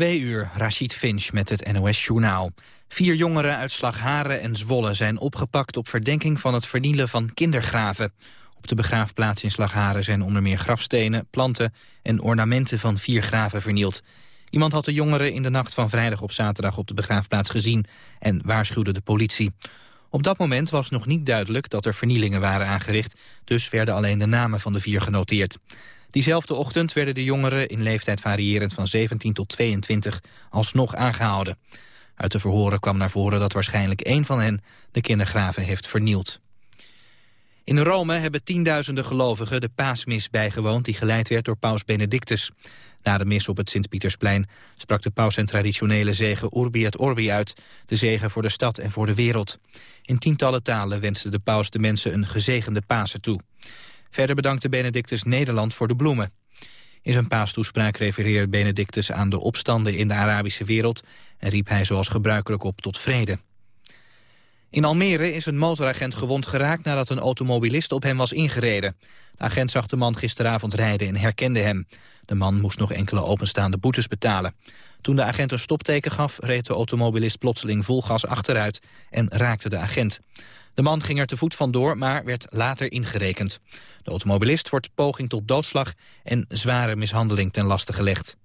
Twee uur, Rashid Finch met het NOS-journaal. Vier jongeren uit Slagharen en Zwolle zijn opgepakt op verdenking van het vernielen van kindergraven. Op de begraafplaats in Slagharen zijn onder meer grafstenen, planten en ornamenten van vier graven vernield. Iemand had de jongeren in de nacht van vrijdag op zaterdag op de begraafplaats gezien en waarschuwde de politie. Op dat moment was nog niet duidelijk dat er vernielingen waren aangericht, dus werden alleen de namen van de vier genoteerd. Diezelfde ochtend werden de jongeren in leeftijd variërend van 17 tot 22 alsnog aangehouden. Uit de verhoren kwam naar voren dat waarschijnlijk één van hen de kindergraven heeft vernield. In Rome hebben tienduizenden gelovigen de paasmis bijgewoond... die geleid werd door paus Benedictus. Na de mis op het Sint-Pietersplein sprak de paus zijn traditionele zegen Urbi et Orbi uit... de zegen voor de stad en voor de wereld. In tientallen talen wenste de paus de mensen een gezegende Pasen toe. Verder bedankte Benedictus Nederland voor de bloemen. In zijn paastoespraak refereerde Benedictus aan de opstanden in de Arabische wereld... en riep hij zoals gebruikelijk op tot vrede. In Almere is een motoragent gewond geraakt nadat een automobilist op hem was ingereden. De agent zag de man gisteravond rijden en herkende hem. De man moest nog enkele openstaande boetes betalen. Toen de agent een stopteken gaf, reed de automobilist plotseling vol gas achteruit en raakte de agent. De man ging er te voet vandoor, maar werd later ingerekend. De automobilist wordt poging tot doodslag en zware mishandeling ten laste gelegd.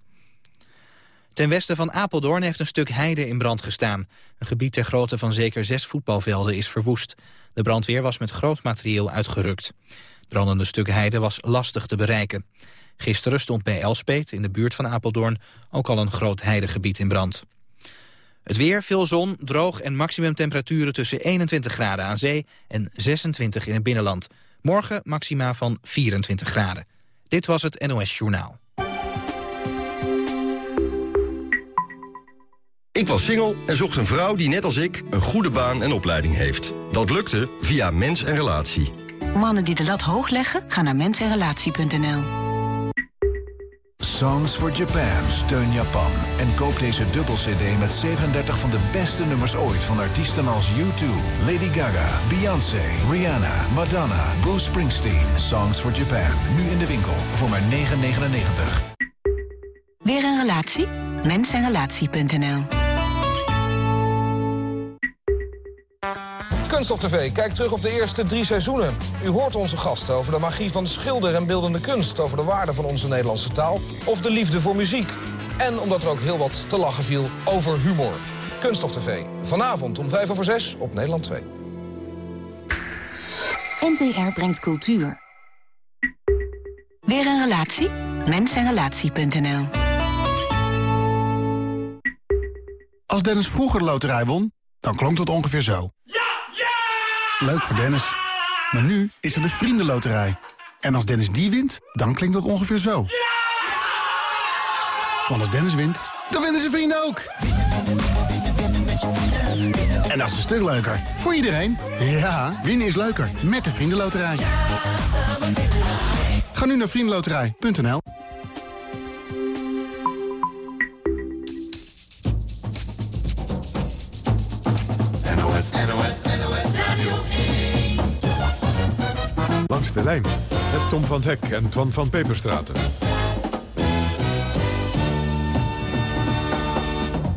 Ten westen van Apeldoorn heeft een stuk heide in brand gestaan. Een gebied ter grootte van zeker zes voetbalvelden is verwoest. De brandweer was met groot materieel uitgerukt. Het brandende stuk heide was lastig te bereiken. Gisteren stond bij Elspeet, in de buurt van Apeldoorn, ook al een groot heidegebied in brand. Het weer, veel zon, droog en maximumtemperaturen tussen 21 graden aan zee en 26 in het binnenland. Morgen maxima van 24 graden. Dit was het NOS Journaal. Ik was single en zocht een vrouw die net als ik een goede baan en opleiding heeft. Dat lukte via Mens en Relatie. Mannen die de lat hoog leggen, gaan naar mensenrelatie.nl. Songs for Japan, steun Japan. En koop deze dubbel-cd met 37 van de beste nummers ooit... van artiesten als U2, Lady Gaga, Beyoncé, Rihanna, Madonna, Bruce Springsteen. Songs for Japan, nu in de winkel voor maar 9,99. Weer een relatie? Mensenrelatie.nl Kunststof TV kijkt terug op de eerste drie seizoenen. U hoort onze gasten over de magie van schilder en beeldende kunst... over de waarde van onze Nederlandse taal of de liefde voor muziek. En omdat er ook heel wat te lachen viel over humor. Kunststof TV, vanavond om vijf over zes op Nederland 2. NTR brengt cultuur. Weer een relatie? Mensenrelatie.nl Als Dennis vroeger de loterij won, dan klonk het ongeveer zo. Ja! Leuk voor Dennis. Maar nu is er de Vriendenloterij. En als Dennis die wint, dan klinkt het ongeveer zo. Want als Dennis wint, dan winnen zijn vrienden ook. En dat is een stuk leuker. Voor iedereen. Ja, winnen is leuker. Met de Vriendenloterij. Ga nu naar vriendenloterij.nl De lijn met Tom van Hek en Twan van Peperstraten.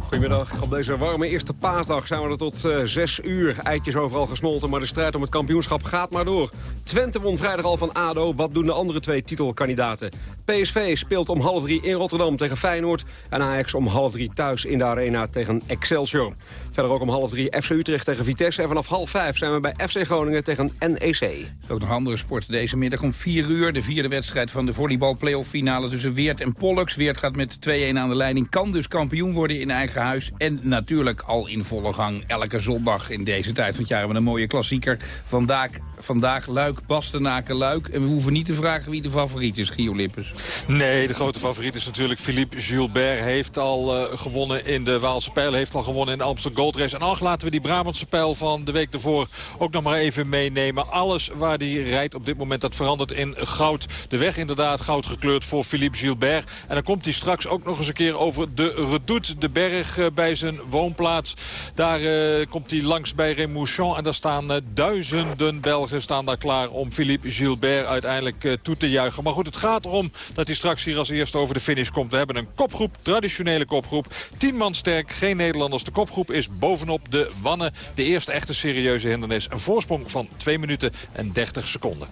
Goedemiddag. Op deze warme eerste paasdag zijn we er tot uh, 6 uur. Eitjes overal gesmolten, maar de strijd om het kampioenschap gaat maar door. Twente won vrijdag al van ADO. Wat doen de andere twee titelkandidaten? PSV speelt om half drie in Rotterdam tegen Feyenoord. En Ajax om half drie thuis in de Arena tegen Excelsior. Verder ook om half drie FC Utrecht tegen Vitesse. En vanaf half vijf zijn we bij FC Groningen tegen NEC. Ook nog andere sporten deze middag om 4 uur. De vierde wedstrijd van de volleybal playoff finale tussen Weert en Pollux. Weert gaat met 2-1 aan de leiding. Kan dus kampioen worden in eigen huis. En natuurlijk al in volle gang elke zondag in deze tijd van het jaar. Hebben we een mooie klassieker. Vandaag, vandaag Luik, Bastenaken, Luik. En we hoeven niet te vragen wie de favoriet is, Gio Lippes. Nee, de grote favoriet is natuurlijk Philippe Gilbert. Heeft al uh, gewonnen in de Waalse Pijl. Heeft al gewonnen in de Amsterdam Gold Race. En ach, laten we die Brabantse pijl van de week ervoor ook nog maar even meenemen. Alles waar die rijdt op dit moment, dat verandert in goud. De weg inderdaad goud gekleurd voor Philippe Gilbert. En dan komt hij straks ook nog eens een keer over de Redoute, de berg uh, bij zijn woonplaats. Daar uh, komt hij langs bij Remouchon. En daar staan duizenden Belgen Belgen staan daar klaar om Philippe Gilbert uiteindelijk toe te juichen. Maar goed, het gaat erom dat hij straks hier als eerste over de finish komt. We hebben een kopgroep, traditionele kopgroep. Tien man sterk, geen Nederlanders. De kopgroep is bovenop de Wannen. De eerste echte serieuze hindernis. Een voorsprong van 2 minuten en 30 seconden.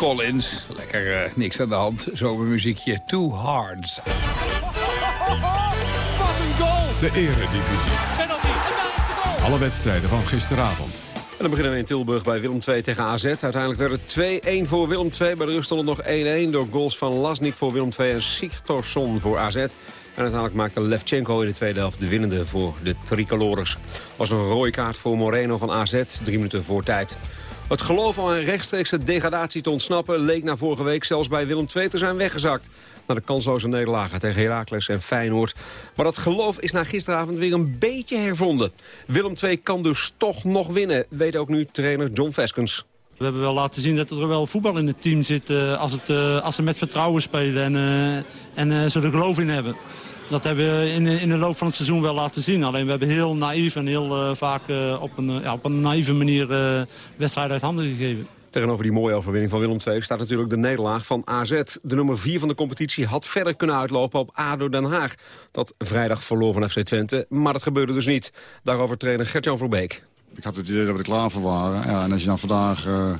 Collins. Lekker uh, niks aan de hand. Zomermuziekje Too Hard. Wat een goal! De eredivisie. Alle wedstrijden van gisteravond. En dan beginnen we in Tilburg bij Willem II tegen AZ. Uiteindelijk werd het 2-1 voor Willem II. Bij de rust stond het nog 1-1 door goals van Lasnik voor Willem II en Sigtorsson voor AZ. En uiteindelijk maakte Levchenko in de tweede helft de winnende voor de tricolores. was een rode kaart voor Moreno van AZ, drie minuten voor tijd. Het geloof om een rechtstreekse degradatie te ontsnappen... leek na vorige week zelfs bij Willem II te zijn weggezakt. Na de kansloze nederlagen tegen Heracles en Feyenoord. Maar dat geloof is na gisteravond weer een beetje hervonden. Willem II kan dus toch nog winnen, weet ook nu trainer John Veskens. We hebben wel laten zien dat er wel voetbal in het team zit uh, als, het, uh, als ze met vertrouwen spelen en, uh, en ze er geloof in hebben. Dat hebben we in, in de loop van het seizoen wel laten zien. Alleen we hebben heel naïef en heel uh, vaak uh, op, een, ja, op een naïeve manier wedstrijden uit handen gegeven. Tegenover die mooie overwinning van Willem II staat natuurlijk de nederlaag van AZ. De nummer 4 van de competitie had verder kunnen uitlopen op ADO Den Haag. Dat vrijdag verloor van FC Twente, maar dat gebeurde dus niet. Daarover trainer Gert-Jan Verbeek. Ik had het idee dat we er klaar voor waren. Ja, en als je dan vandaag uh,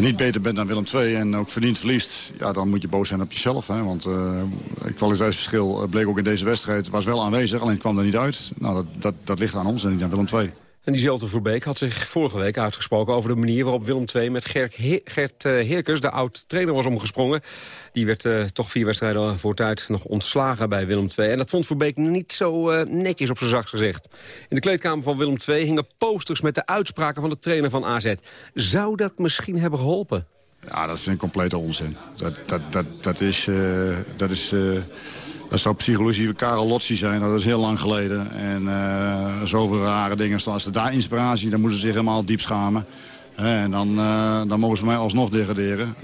niet beter bent dan Willem II en ook verdiend verliest... Ja, dan moet je boos zijn op jezelf. Hè? Want uh, het kwaliteitsverschil bleek ook in deze wedstrijd... was wel aanwezig, alleen kwam er niet uit. Nou, dat, dat, dat ligt aan ons en niet aan Willem II. En diezelfde Verbeek had zich vorige week uitgesproken over de manier waarop Willem II met Gert, He Gert Heerkens, de oud-trainer, was omgesprongen. Die werd uh, toch vier wedstrijden voor tijd nog ontslagen bij Willem II. En dat vond Verbeek niet zo uh, netjes op zijn zacht gezegd. In de kleedkamer van Willem II hingen posters met de uitspraken van de trainer van AZ. Zou dat misschien hebben geholpen? Ja, dat vind ik complete onzin. Dat, dat, dat, dat is... dat is dat zou psychologie Karel Lotzi zijn, dat is heel lang geleden. En uh, zoveel rare dingen. Als er daar inspiratie, dan moeten ze zich helemaal diep schamen. En dan, uh, dan mogen ze mij alsnog degraderen.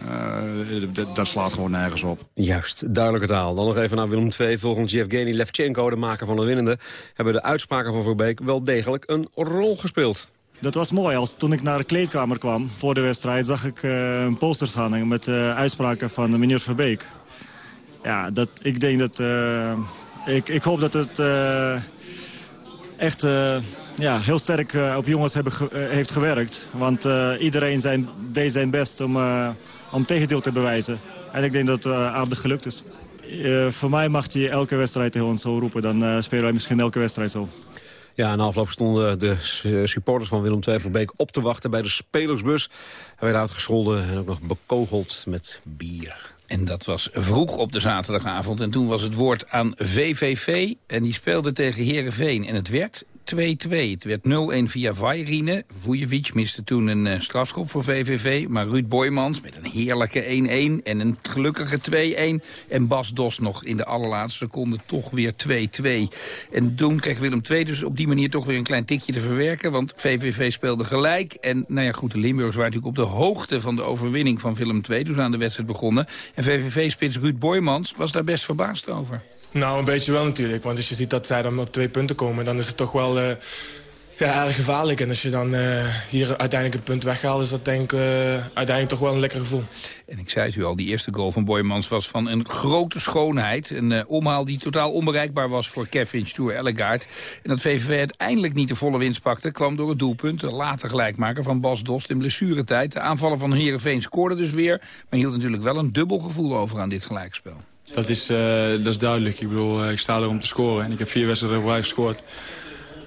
Uh, dat slaat gewoon nergens op. Juist, duidelijke taal. Dan nog even naar Willem II. Volgens Yevgeny Levchenko, de maker van de winnende... hebben de uitspraken van Verbeek wel degelijk een rol gespeeld. Dat was mooi. Als, toen ik naar de kleedkamer kwam voor de wedstrijd... zag ik uh, een posters hangen met uitspraken van meneer Verbeek ja, dat, ik denk dat... Uh, ik, ik hoop dat het uh, echt uh, ja, heel sterk op jongens hebben heeft gewerkt. Want iedereen zijn, deed zijn best om, om tegendeel te bewijzen. En ik denk dat het aardig gelukt is. voor mij mag hij elke wedstrijd gewoon zo roepen. Dan spelen wij misschien elke wedstrijd zo. Ja, na afloop stonden de supporters van Willem II op te wachten bij de spelersbus. Hij werd uitgescholden en ook nog bekogeld met bier. En dat was vroeg op de zaterdagavond. En toen was het woord aan VVV. En die speelde tegen Herenveen. En het werd 2-2. Het werd 0-1 via Vajrine. Vujovic miste toen een uh, strafschop voor VVV. Maar Ruud Boymans met een heerlijke 1-1 en een gelukkige 2-1. En Bas Dos nog in de allerlaatste seconde toch weer 2-2. En toen kreeg Willem II dus op die manier toch weer een klein tikje te verwerken. Want VVV speelde gelijk. En nou ja, goed, de Limburgers waren natuurlijk op de hoogte van de overwinning van Willem II. Toen ze aan de wedstrijd begonnen. En VVV-spits Ruud Boymans was daar best verbaasd over. Nou, een beetje wel natuurlijk. Want als je ziet dat zij dan op twee punten komen... dan is het toch wel uh, ja, erg gevaarlijk. En als je dan uh, hier uiteindelijk een punt weghaalt... is dat denk ik uh, uiteindelijk toch wel een lekker gevoel. En ik zei het u al, die eerste goal van Boymans was van een grote schoonheid. Een omhaal die totaal onbereikbaar was voor Kevin Stoer Ellegaard. En dat VVV uiteindelijk niet de volle winst pakte... kwam door het doelpunt, de later gelijkmaker van Bas Dost in blessuretijd. De aanvallen van Heerenveen scoorde dus weer... maar hield natuurlijk wel een dubbel gevoel over aan dit gelijkspel. Dat is, uh, dat is duidelijk. Ik bedoel, uh, ik sta er om te scoren. En ik heb vier wedstrijden voorbij gescoord.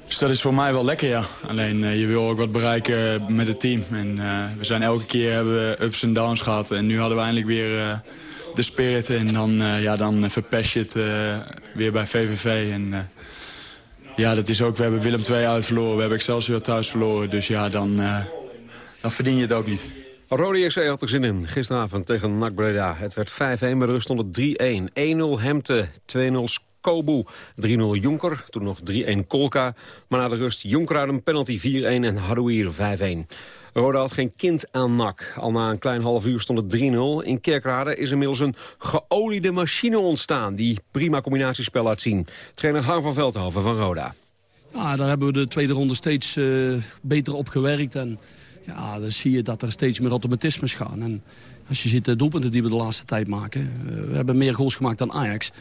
Dus dat is voor mij wel lekker, ja. Alleen uh, je wil ook wat bereiken met het team. En we zijn elke keer hebben ups en downs gehad. En nu hadden we eindelijk weer de spirit. En dan, ja, dan verpest je het weer bij VVV. En ja, dat is ook, we hebben Willem II uitverloren. We hebben Excelsior thuis verloren. Dus ja, dan, dan verdien je het ook niet. Rode JC had er zin in. Gisteravond tegen NAC Breda. Het werd 5-1, maar rust stond het 3-1. 1-0 Hemte, 2-0 Kobu, 3-0 Jonker, toen nog 3-1 Kolka. Maar na de rust Jonker uit een penalty 4-1 en Hadouier 5-1. Roda had geen kind aan NAC. Al na een klein half uur stond het 3-0. In Kerkrade is inmiddels een geoliede machine ontstaan... die prima combinatiespel laat zien. Trainer Harm van Veldhoven van Roda. Ja, daar hebben we de tweede ronde steeds uh, beter op gewerkt... En ja, dan zie je dat er steeds meer automatismes gaan. En als je ziet de doelpunten die we de laatste tijd maken... Uh, we hebben meer goals gemaakt dan Ajax...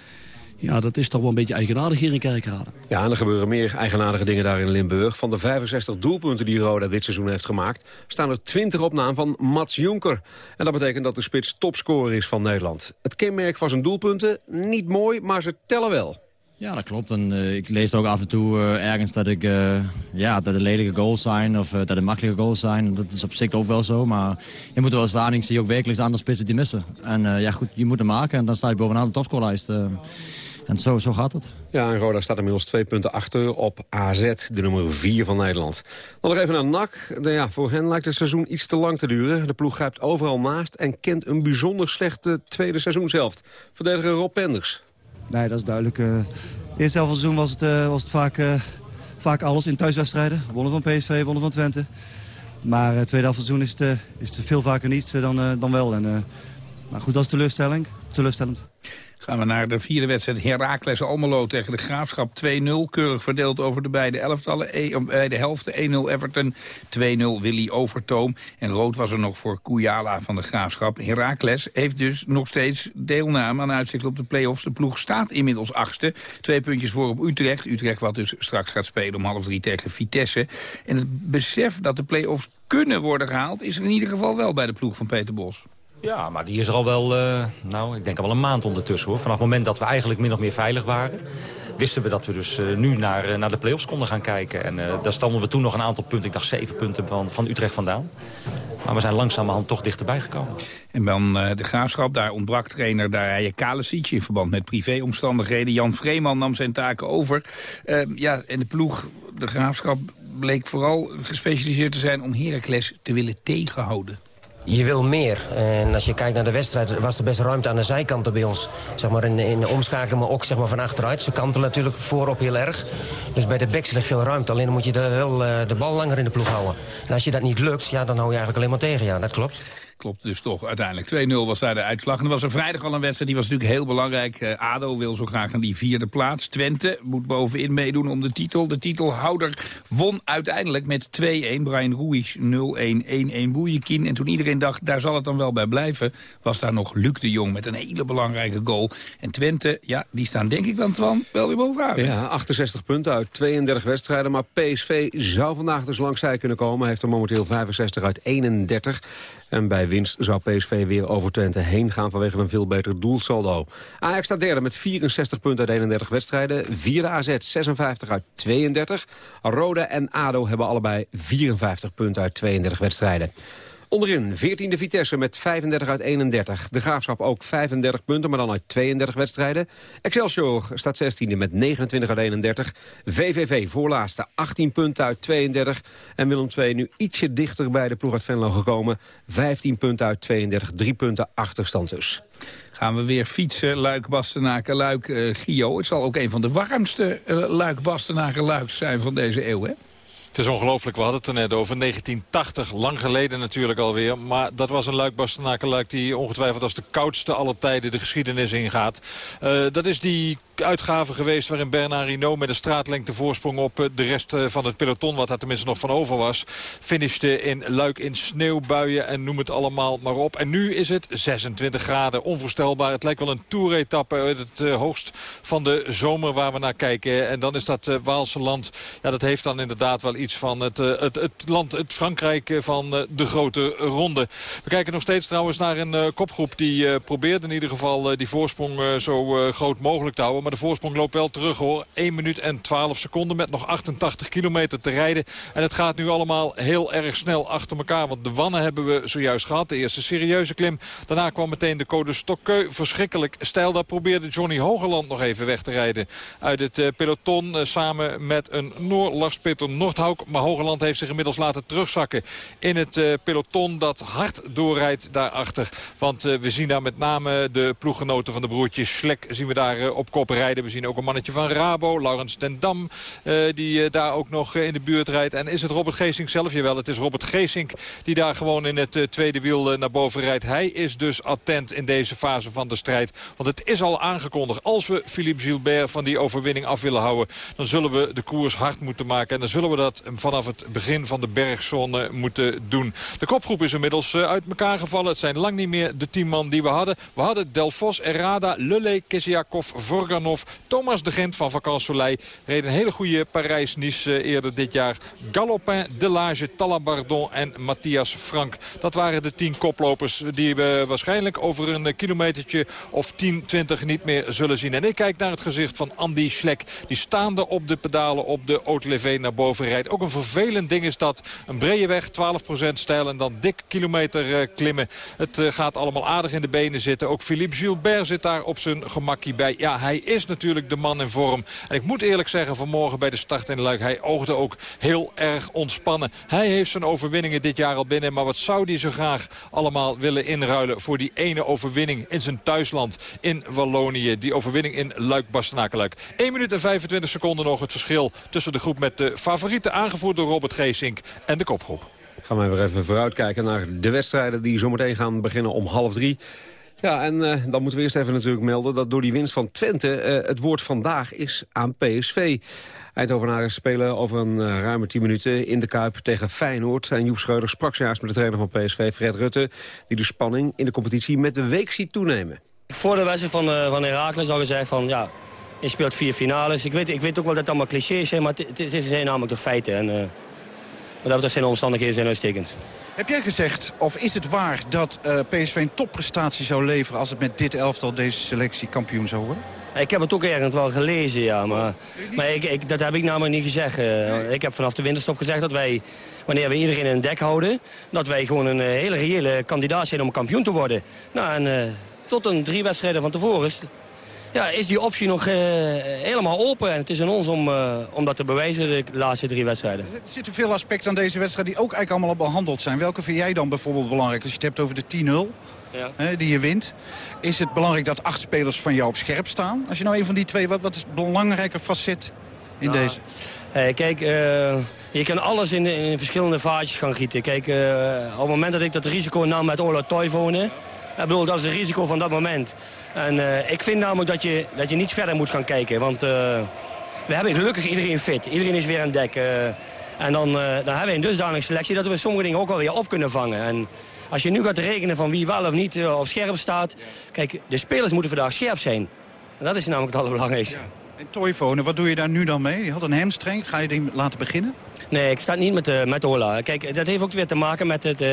Ja, dat is toch wel een beetje eigenaardig hier in Kerkrade. Ja, en er gebeuren meer eigenaardige dingen daar in Limburg. Van de 65 doelpunten die Roda dit seizoen heeft gemaakt... staan er 20 op naam van Mats Jonker. En dat betekent dat de spits topscorer is van Nederland. Het kenmerk van zijn doelpunten, niet mooi, maar ze tellen wel. Ja, dat klopt. En, uh, ik lees ook af en toe uh, ergens dat, ik, uh, ja, dat er lelijke goals zijn of dat er makkelijke goals zijn. Dat is op zich ook wel zo. Maar je moet wel staan. Ik zie ook wekelijks andere spitsen die missen. En ja, goed, je moet hem maken en dan sta je bovenaan de topscorelijst. en zo, zo gaat het. Ja, en Roda staat inmiddels twee punten achter op AZ, de nummer 4 van Nederland. Dan nog even naar NAC. Ja, voor hen lijkt het seizoen iets te lang te duren. De ploeg grijpt overal naast en kent een bijzonder slechte tweede seizoenshelft. Verdediger Rob Penders. Nee, dat is duidelijk. Uh, eerste helft van het seizoen was het, uh, was het vaak, uh, vaak alles in thuiswedstrijden. Wonnen van PSV, wonnen van Twente. Maar uh, tweede het seizoen is het, is het veel vaker niet dan, dan wel. En, maar goed, dat is teleurstelling. teleurstellend. Gaan we naar de vierde wedstrijd Heracles Almelo tegen de Graafschap 2-0. Keurig verdeeld over de beide elftallen. E bij de helft 1-0 Everton, 2-0 Willy Overtoom. En rood was er nog voor Kouyala van de Graafschap. Heracles heeft dus nog steeds deelname aan uitzicht op de play-offs. De ploeg staat inmiddels achtste. Twee puntjes voor op Utrecht. Utrecht wat dus straks gaat spelen om half drie tegen Vitesse. En het besef dat de play-offs kunnen worden gehaald... is er in ieder geval wel bij de ploeg van Peter Bos. Ja, maar die is er al wel, uh, nou, ik denk al wel een maand ondertussen hoor. Vanaf het moment dat we eigenlijk min of meer veilig waren wisten we dat we dus uh, nu naar, uh, naar de play-offs konden gaan kijken. En daar stonden we toen nog een aantal punten, ik dacht zeven punten van, van Utrecht vandaan. Maar we zijn langzamerhand toch dichterbij gekomen. En dan de Graafschap, daar ontbrak trainer Darije Kalesic... in verband met privéomstandigheden. Jan Vreeman nam zijn taken over. ja, en de ploeg, de Graafschap, bleek vooral gespecialiseerd te zijn... om Heracles te willen tegenhouden je wil meer. En als je kijkt naar de wedstrijd, was er best ruimte aan de zijkanten bij ons. Zeg maar in, in de omschakeling, maar ook zeg maar van achteruit. Ze kanten natuurlijk voorop heel erg. Dus bij de backs ligt veel ruimte. Alleen dan moet je de, wel uh, de bal langer in de ploeg houden. En als je dat niet lukt, ja, dan hou je eigenlijk alleen maar tegen. Ja, dat klopt. Klopt dus toch uiteindelijk. 2-0 was daar de uitslag. En er was er vrijdag al een wedstrijd, die was natuurlijk heel belangrijk. Uh, ADO wil zo graag aan die vierde plaats. Twente moet bovenin meedoen om de titel. De titelhouder won uiteindelijk met 2-1. Brian Ruiz 0-1, 1-1 Boeiekin. En toen iedereen dacht, daar zal het dan wel bij blijven... was daar nog Luc de Jong met een hele belangrijke goal. En Twente, ja, die staan denk ik dan, wel weer bovenaan. Ja, 68 punten uit 32 wedstrijden. Maar PSV zou vandaag dus langs zij kunnen komen. Heeft er momenteel 65 uit 31. En bij winst zou PSV weer over Twente heen gaan vanwege een veel beter doelsaldo. Ajax staat derde met 64 punten uit 31 wedstrijden. Vierde AZ 56 uit 32. Roda en ADO hebben allebei 54 punten uit 32 wedstrijden. Onderin 14e Vitesse met 35 uit 31. De Graafschap ook 35 punten, maar dan uit 32 wedstrijden. Excelsior staat 16e met 29 uit 31. VVV voorlaatste 18 punten uit 32. En Willem II nu ietsje dichter bij de ploeg uit Venlo gekomen. 15 punten uit 32, 3 punten achterstand dus. Gaan we weer fietsen, Luik, Bastenaken, Luik, uh, Gio. Het zal ook een van de warmste uh, Luik, Bastenaken, Luiks zijn van deze eeuw, hè? Het is ongelooflijk, we hadden het er net over. 1980, lang geleden natuurlijk alweer. Maar dat was een luik die ongetwijfeld als de koudste alle tijden de geschiedenis ingaat. Uh, dat is die uitgave geweest waarin Bernard Hinault met een straatlengte voorsprong op eh, de rest eh, van het peloton, wat daar tenminste nog van over was, finishte in Luik in sneeuwbuien en noem het allemaal maar op. En nu is het 26 graden, onvoorstelbaar. Het lijkt wel een toeretappe uit het uh, hoogst van de zomer waar we naar kijken. En dan is dat Waalse land, ja dat heeft dan inderdaad wel iets van het, het, het, land, het Frankrijk van de grote ronde. We kijken nog steeds trouwens naar een kopgroep die probeert in ieder geval die voorsprong zo groot mogelijk te houden. De voorsprong loopt wel terug hoor. 1 minuut en 12 seconden met nog 88 kilometer te rijden. En het gaat nu allemaal heel erg snel achter elkaar. Want de wannen hebben we zojuist gehad. De eerste serieuze klim. Daarna kwam meteen de code Stokkeu. Verschrikkelijk stijl. Daar probeerde Johnny Hogeland nog even weg te rijden. Uit het uh, peloton uh, samen met een Noor Lars Peter Nordhauk. Maar Hogeland heeft zich inmiddels laten terugzakken in het uh, peloton dat hard doorrijdt daarachter. Want we zien daar met name de ploeggenoten van de broertjes Schlek zien we daar op kop. We zien ook een mannetje van Rabo, Laurens ten Dam, uh, die uh, daar ook nog uh, in de buurt rijdt. En is het Robert Geesink zelf? Jawel, het is Robert Geesink die daar gewoon in het tweede wiel naar boven rijdt. Hij is dus attent in deze fase van de strijd. Want het is al aangekondigd. Als we Philippe Gilbert van die overwinning af willen houden... dan zullen we de koers hard moeten maken. En dan zullen we dat vanaf het begin van de bergzone moeten doen. De kopgroep is inmiddels uit elkaar gevallen. Het zijn lang niet meer de tien man die we hadden. We hadden Delfos, Errada, Lulle, Kesiakov, Thomas de Gent van Vacan Soleil reed een hele goede Parijs-Nice eh, eerder dit jaar. Galopin, Delage, Talabardon en Matthias Frank. Dat waren de tien koplopers die we waarschijnlijk over een kilometertje of 10, 20 niet meer zullen zien. En ik kijk naar het gezicht van Andy Schlek. Die staande op de pedalen op de Haute naar boven rijdt. Ook een vervelend ding is dat. Een brede weg, 12% stijl en dan dik kilometer eh, klimmen. Het eh, gaat allemaal aardig in de benen zitten. Ook Philippe Gilbert zit daar op zijn gemakkie bij. Ja, hij is natuurlijk de man in vorm. En ik moet eerlijk zeggen, vanmorgen bij de start in Luik... hij oogde ook heel erg ontspannen. Hij heeft zijn overwinningen dit jaar al binnen. Maar wat zou hij zo graag allemaal willen inruilen... voor die ene overwinning in zijn thuisland in Wallonië. Die overwinning in Luik-Bastenakeluik. 1 minuut en 25 seconden nog het verschil tussen de groep met de favorieten... aangevoerd door Robert Geesink en de kopgroep. Gaan we weer even vooruitkijken naar de wedstrijden die zometeen gaan beginnen om half drie. Ja, en uh, dan moeten we eerst even natuurlijk melden... dat door die winst van Twente uh, het woord vandaag is aan PSV. Eindhovenaren spelen over een uh, ruime 10 minuten in de Kuip tegen Feyenoord. En Joep Schreuder sprak zojuist met de trainer van PSV, Fred Rutte... die de spanning in de competitie met de week ziet toenemen. Voor de wedstrijd van, uh, van Herakles al gezegd van... ja, je speelt vier finales. Ik weet, ik weet ook wel dat het allemaal clichés zijn, maar het zijn namelijk de feiten. En, maar dat zijn de omstandigheden zijn uitstekend. Heb jij gezegd, of is het waar, dat uh, PSV een topprestatie zou leveren... als het met dit elftal deze selectie kampioen zou worden? Ik heb het ook ergens wel gelezen, ja. Maar, maar ik, ik, dat heb ik namelijk niet gezegd. Uh, ik heb vanaf de winterstop gezegd dat wij, wanneer we iedereen in een dek houden... dat wij gewoon een uh, hele reële kandidaat zijn om kampioen te worden. Nou, en uh, tot een drie wedstrijden van tevoren ja, is die optie nog helemaal open. En het is aan ons om, om dat te bewijzen de laatste drie wedstrijden. Er zitten veel aspecten aan deze wedstrijd die ook eigenlijk allemaal al behandeld zijn. Welke vind jij dan bijvoorbeeld belangrijk als je het hebt over de 10-0? Ja. Hè, die je wint. Is het belangrijk dat acht spelers van jou op scherp staan? Als je nou een van die twee, wat, wat is het belangrijke facet in Nou, deze? eh, kijk, eh, je kan alles in, in verschillende vaatjes gaan gieten. Kijk, eh, op het moment dat ik dat risico nam met Ola Toivonen... Dat is het risico van dat moment. En eh, ik vind namelijk dat je, dat je niet verder moet gaan kijken. Want eh, we hebben gelukkig iedereen fit. Iedereen is weer aan dek. en dan, eh, dan hebben we een dusdanige selectie dat we sommige dingen ook wel weer op kunnen vangen. En als je nu gaat rekenen van wie wel of niet op scherp staat... Kijk, de spelers moeten vandaag scherp zijn. En dat is namelijk het allerbelangrijkste. En Toivonen, wat doe je daar nu dan mee? Die had een hamstring. Ga je die laten beginnen? Nee, ik sta niet met, uh, met Ola. Kijk, dat heeft ook weer te maken met het, uh,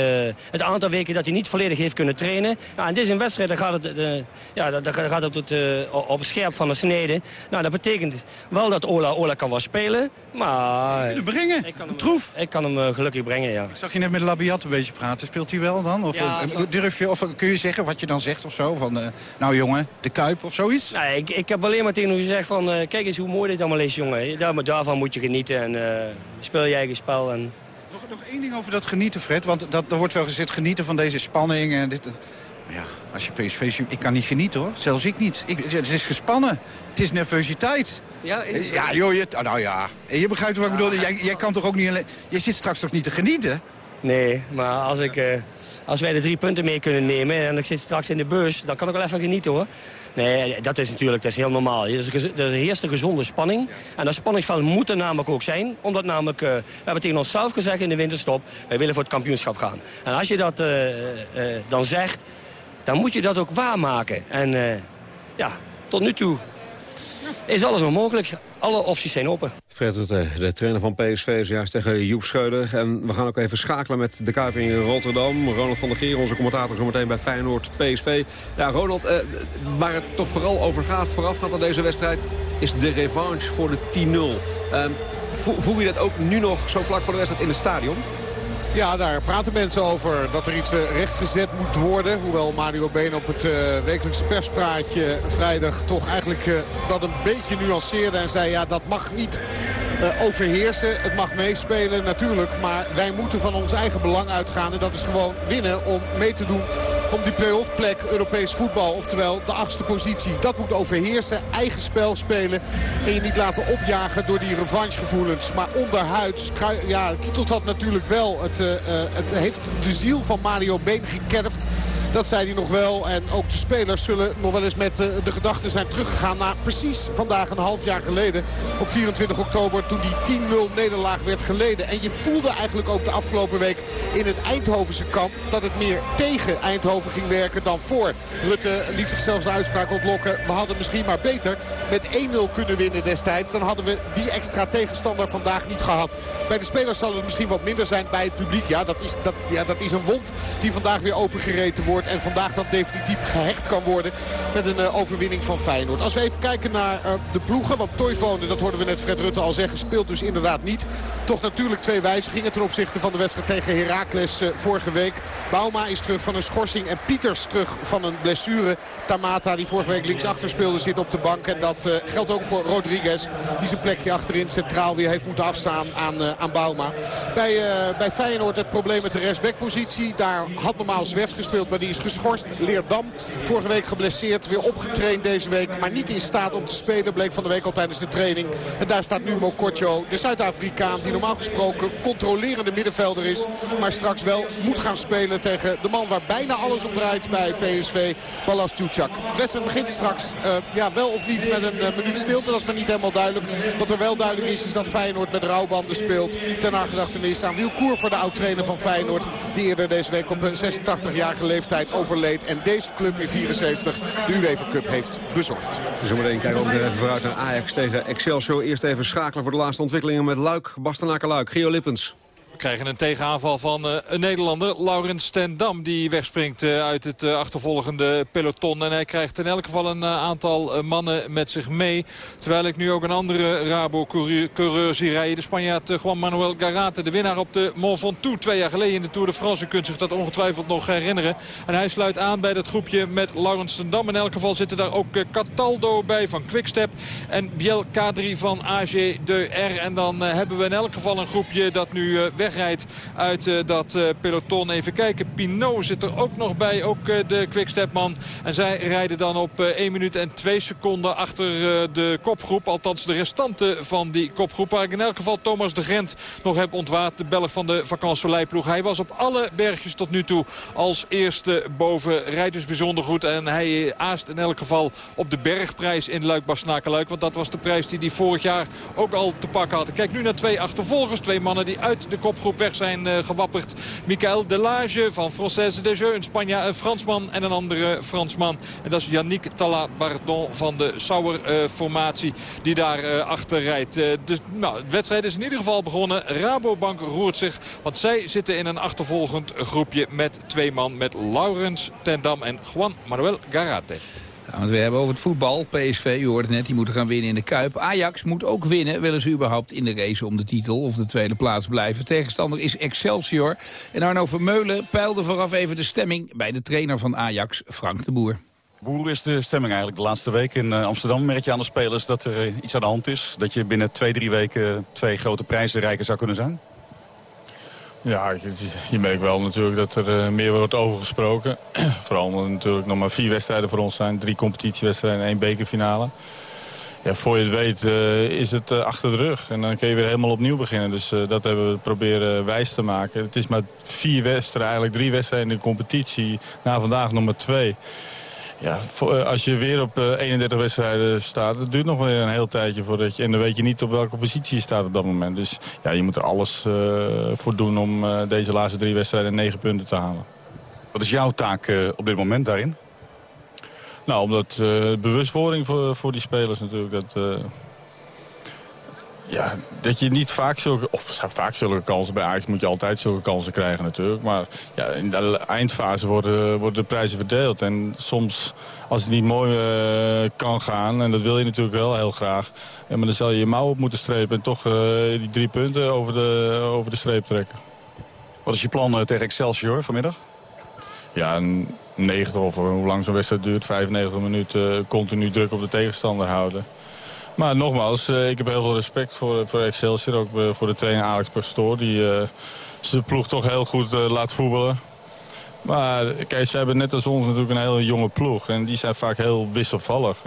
het aantal weken dat hij niet volledig heeft kunnen trainen. Nou, en dit is een wedstrijd, gaat het, uh, ja, daar gaat het op, het, op scherp van de snede. Nou, dat betekent wel dat Ola, Ola kan wel spelen, maar... Kunnen brengen, ik kan hem, troef. Ik kan hem gelukkig brengen, ja. Ik zag je net met Labiat een beetje praten. Speelt hij wel dan? Of, Ja, durf je, of kun je zeggen wat je dan zegt of zo? Van, nou jongen, de Kuip of zoiets? Nee, ik, ik heb alleen maar tegen hem gezegd van... kijk eens hoe mooi dit allemaal is, jongen. Daar, daarvan moet je genieten en speel je eigen spel. En... Nog, nog één ding over dat genieten, Fred. Want dat, er wordt wel gezegd genieten van deze spanning. En dit, maar ja, als je PSV ziet, ik kan niet genieten hoor. Zelfs ik niet. Ik, het is gespannen. Het is nervositeit. Ja, is het ja joh, je, oh, nou ja. Je begrijpt wat ik bedoel. Jij, jij kan toch ook niet alleen... Je zit straks toch niet te genieten? Nee, maar als, ik, uh, als wij de drie punten mee kunnen nemen... en ik zit straks in de bus, dan kan ik wel even genieten hoor. Nee, dat is natuurlijk dat is heel normaal. Er heerst een gezonde spanning. En dat spanningsveld moet er namelijk ook zijn. Omdat namelijk, uh, we hebben tegen onszelf gezegd in de winterstop... wij willen voor het kampioenschap gaan. En als je dat uh, dan zegt, dan moet je dat ook waarmaken. En ja, tot nu toe is alles nog mogelijk. Alle opties zijn open. Fred Rutte, de trainer van PSV, is juist tegen Joep Scheuder. En we gaan ook even schakelen met de Kuip in Rotterdam. Ronald van der Geer, onze commentator, zometeen bij Feyenoord PSV. Ja, Ronald, eh, waar het toch vooral over gaat, voorafgaand aan deze wedstrijd... is de revanche voor de 10-0. Eh, voel je dat ook nu nog zo vlak voor de wedstrijd in het stadion? Ja, daar praten mensen over dat er iets uh, rechtgezet moet worden. Hoewel Mario Been op het uh, wekelijkse perspraatje vrijdag toch eigenlijk uh, dat een beetje nuanceerde. En zei ja, dat mag niet overheersen. Het mag meespelen natuurlijk. Maar wij moeten van ons eigen belang uitgaan. En dat is gewoon winnen om mee te doen om die play-off plek Europees voetbal. Oftewel de achtste positie. Dat moet overheersen. Eigen spel spelen. En je niet laten opjagen door die revanchegevoelens. Maar onderhuids ja, kietelt dat natuurlijk wel. Het, uh, het heeft de ziel van Mario Been gekerfd. Dat zei hij nog wel. En ook de spelers zullen nog wel eens met uh, de gedachten zijn teruggegaan naar precies vandaag een half jaar geleden. Op 24 oktober toen die 10-0 nederlaag werd geleden. En je voelde eigenlijk ook de afgelopen week in het Eindhovense kamp dat het meer tegen Eindhoven ging werken dan voor. Rutte liet zichzelf de uitspraak ontlokken. We hadden misschien maar beter met 1-0 kunnen winnen destijds. Dan hadden we die extra tegenstander vandaag niet gehad. Bij de spelers zal het misschien wat minder zijn. Bij het publiek, ja, dat is, dat, ja, dat is een wond die vandaag weer opengereten wordt. En vandaag dan definitief gehecht kan worden met een uh, overwinning van Feyenoord. Als we even kijken naar uh, de ploegen. Want Toivonen, dat hoorden we net Fred Rutte al zeggen, speelt dus inderdaad niet. Toch natuurlijk twee wijzigingen ten opzichte van de wedstrijd tegen Heracles uh, vorige week. Bauma is terug van een schorsing en Pieters terug van een blessure. Tamata, die vorige week linksachter speelde, zit op de bank. En dat geldt ook voor Rodriguez, die zijn plekje achterin centraal weer heeft moeten afstaan aan, aan Bauma. Bij, bij Feyenoord het probleem met de rechtsbackpositie. Daar had normaal Zwerts gespeeld, maar die is geschorst. Leerdam, vorige week geblesseerd, weer opgetraind deze week. Maar niet in staat om te spelen, bleek van de week al tijdens de training. En daar staat nu Mokotjo, de Zuid-Afrikaan, die normaal gesproken controlerende middenvelder is. Maar straks wel moet gaan spelen tegen de man waar bijna alles om draait bij PSV, Balas Tjuchak. De wedstrijd begint straks, uh, ja wel of niet met een uh, minuut stilte. Dat is maar niet helemaal duidelijk. Wat er wel duidelijk is, is dat Feyenoord met rouwbanden speelt. Ten nagedachtenis aan Wiel Koer voor de oud-trainer van Feyenoord. Die eerder deze week op een 86-jarige leeftijd overleed. En deze club in 74 de UEFA Cup heeft bezorgd. Zometeen kijken we ook even vooruit naar Ajax tegen Excelsior. Eerst even schakelen voor de laatste ontwikkelingen met Luik, Bastenaken Luik. Gio Lippens. Krijgen een tegenaanval van uh, een Nederlander, Laurens ten Dam. Die wegspringt uh, uit het uh, achtervolgende peloton. En hij krijgt in elk geval een aantal mannen met zich mee. Terwijl ik nu ook een andere Rabo-coureur zie rijden. De Spanjaard Juan Manuel Garate. De winnaar op de Mont Ventoux twee jaar geleden in de Tour de France. U kunt zich dat ongetwijfeld nog herinneren. En hij sluit aan bij dat groepje met Laurens ten Dam. In elk geval zitten daar ook Cataldo bij van Quickstep. En Biel Kadri van AG de R. En dan hebben we in elk geval een groepje dat nu uit dat peloton. Even kijken, Pinot zit er ook nog bij. Ook de Quickstep-man. En zij rijden dan op 1 minuut en 2 seconden achter de kopgroep. Althans de restanten van die kopgroep. Waar ik in elk geval Thomas de Gent nog heb ontwaard. De Belg van de vakantsoleilploeg. Hij was op alle bergjes tot nu toe als eerste boven. Rijdt dus bijzonder goed. En hij aast in elk geval op de bergprijs in Luik-Basnakeluik. Want dat was de prijs die hij vorig jaar ook al te pakken had. Kijk nu naar twee achtervolgers. Twee mannen die uit de kopgroep weg zijn uh, gewapperd. Michael Delage van Française des Jeux. Een Spanja, een Fransman en een andere Fransman. En dat is Yannick Talabardon van de Sauer-formatie die daar uh, achter rijdt. dus nou, de wedstrijd is in ieder geval begonnen. Rabobank roert zich, want zij zitten in een achtervolgend groepje met twee man. Met Laurens Tendam en Juan Manuel Garate. Want we hebben over het voetbal. PSV, u hoort het net, die moeten gaan winnen in de Kuip. Ajax moet ook winnen. Willen ze überhaupt in de race om de titel of de tweede plaats blijven? Tegenstander is Excelsior. En Arno Vermeulen peilde vooraf even de stemming... bij de trainer van Ajax, Frank de Boer. Hoe is de stemming eigenlijk de laatste week in Amsterdam? Merk je aan de spelers dat er iets aan de hand is? Dat je binnen twee, drie weken twee grote prijzen rijker zou kunnen zijn? Ja, je merkt wel natuurlijk dat er uh, meer wordt overgesproken. Vooral omdat er natuurlijk nog maar vier wedstrijden voor ons zijn. Drie competitiewedstrijden en één bekerfinale. Ja, voor je het weet uh, is het uh, achter de rug. En dan kun je weer helemaal opnieuw beginnen. Dus dat hebben we proberen wijs te maken. Het is maar vier wedstrijden, eigenlijk drie wedstrijden in de competitie. Na vandaag nog maar twee. Ja, eh, als je weer op 31 eh, wedstrijden staat, het duurt nog weer een heel tijdje voordat je... En dan weet je niet op welke positie je staat op dat moment. Dus ja, je moet er alles uh, voor doen om uh, deze laatste drie wedstrijden negen punten te halen. Wat is jouw taak uh, op dit moment daarin? Nou, omdat bewustwording voor, voor die spelers natuurlijk... Dat, ja, dat je niet vaak zulke, of vaak zulke kansen, bij Ajax moet je altijd zulke kansen krijgen natuurlijk. Maar ja, in de eindfase worden, worden de prijzen verdeeld. En soms, als het niet mooi uh, kan gaan, en dat wil je natuurlijk wel heel graag. Ja, maar dan zal je je mouw op moeten strepen en toch uh, die drie punten over de, over de streep trekken. Wat is je plan uh, tegen Excelsior vanmiddag? Ja, 90 of hoe lang zo'n wedstrijd duurt, 95 minuten continu druk op de tegenstander houden. Maar nogmaals, uh, ik heb heel veel respect voor, voor Excelsior. Ook uh, voor de trainer Alex Pastoor. Die uh, zijn ploeg toch heel goed laat voetballen. Maar kijk, ze hebben net als ons natuurlijk een hele jonge ploeg. En die zijn vaak heel wisselvallig.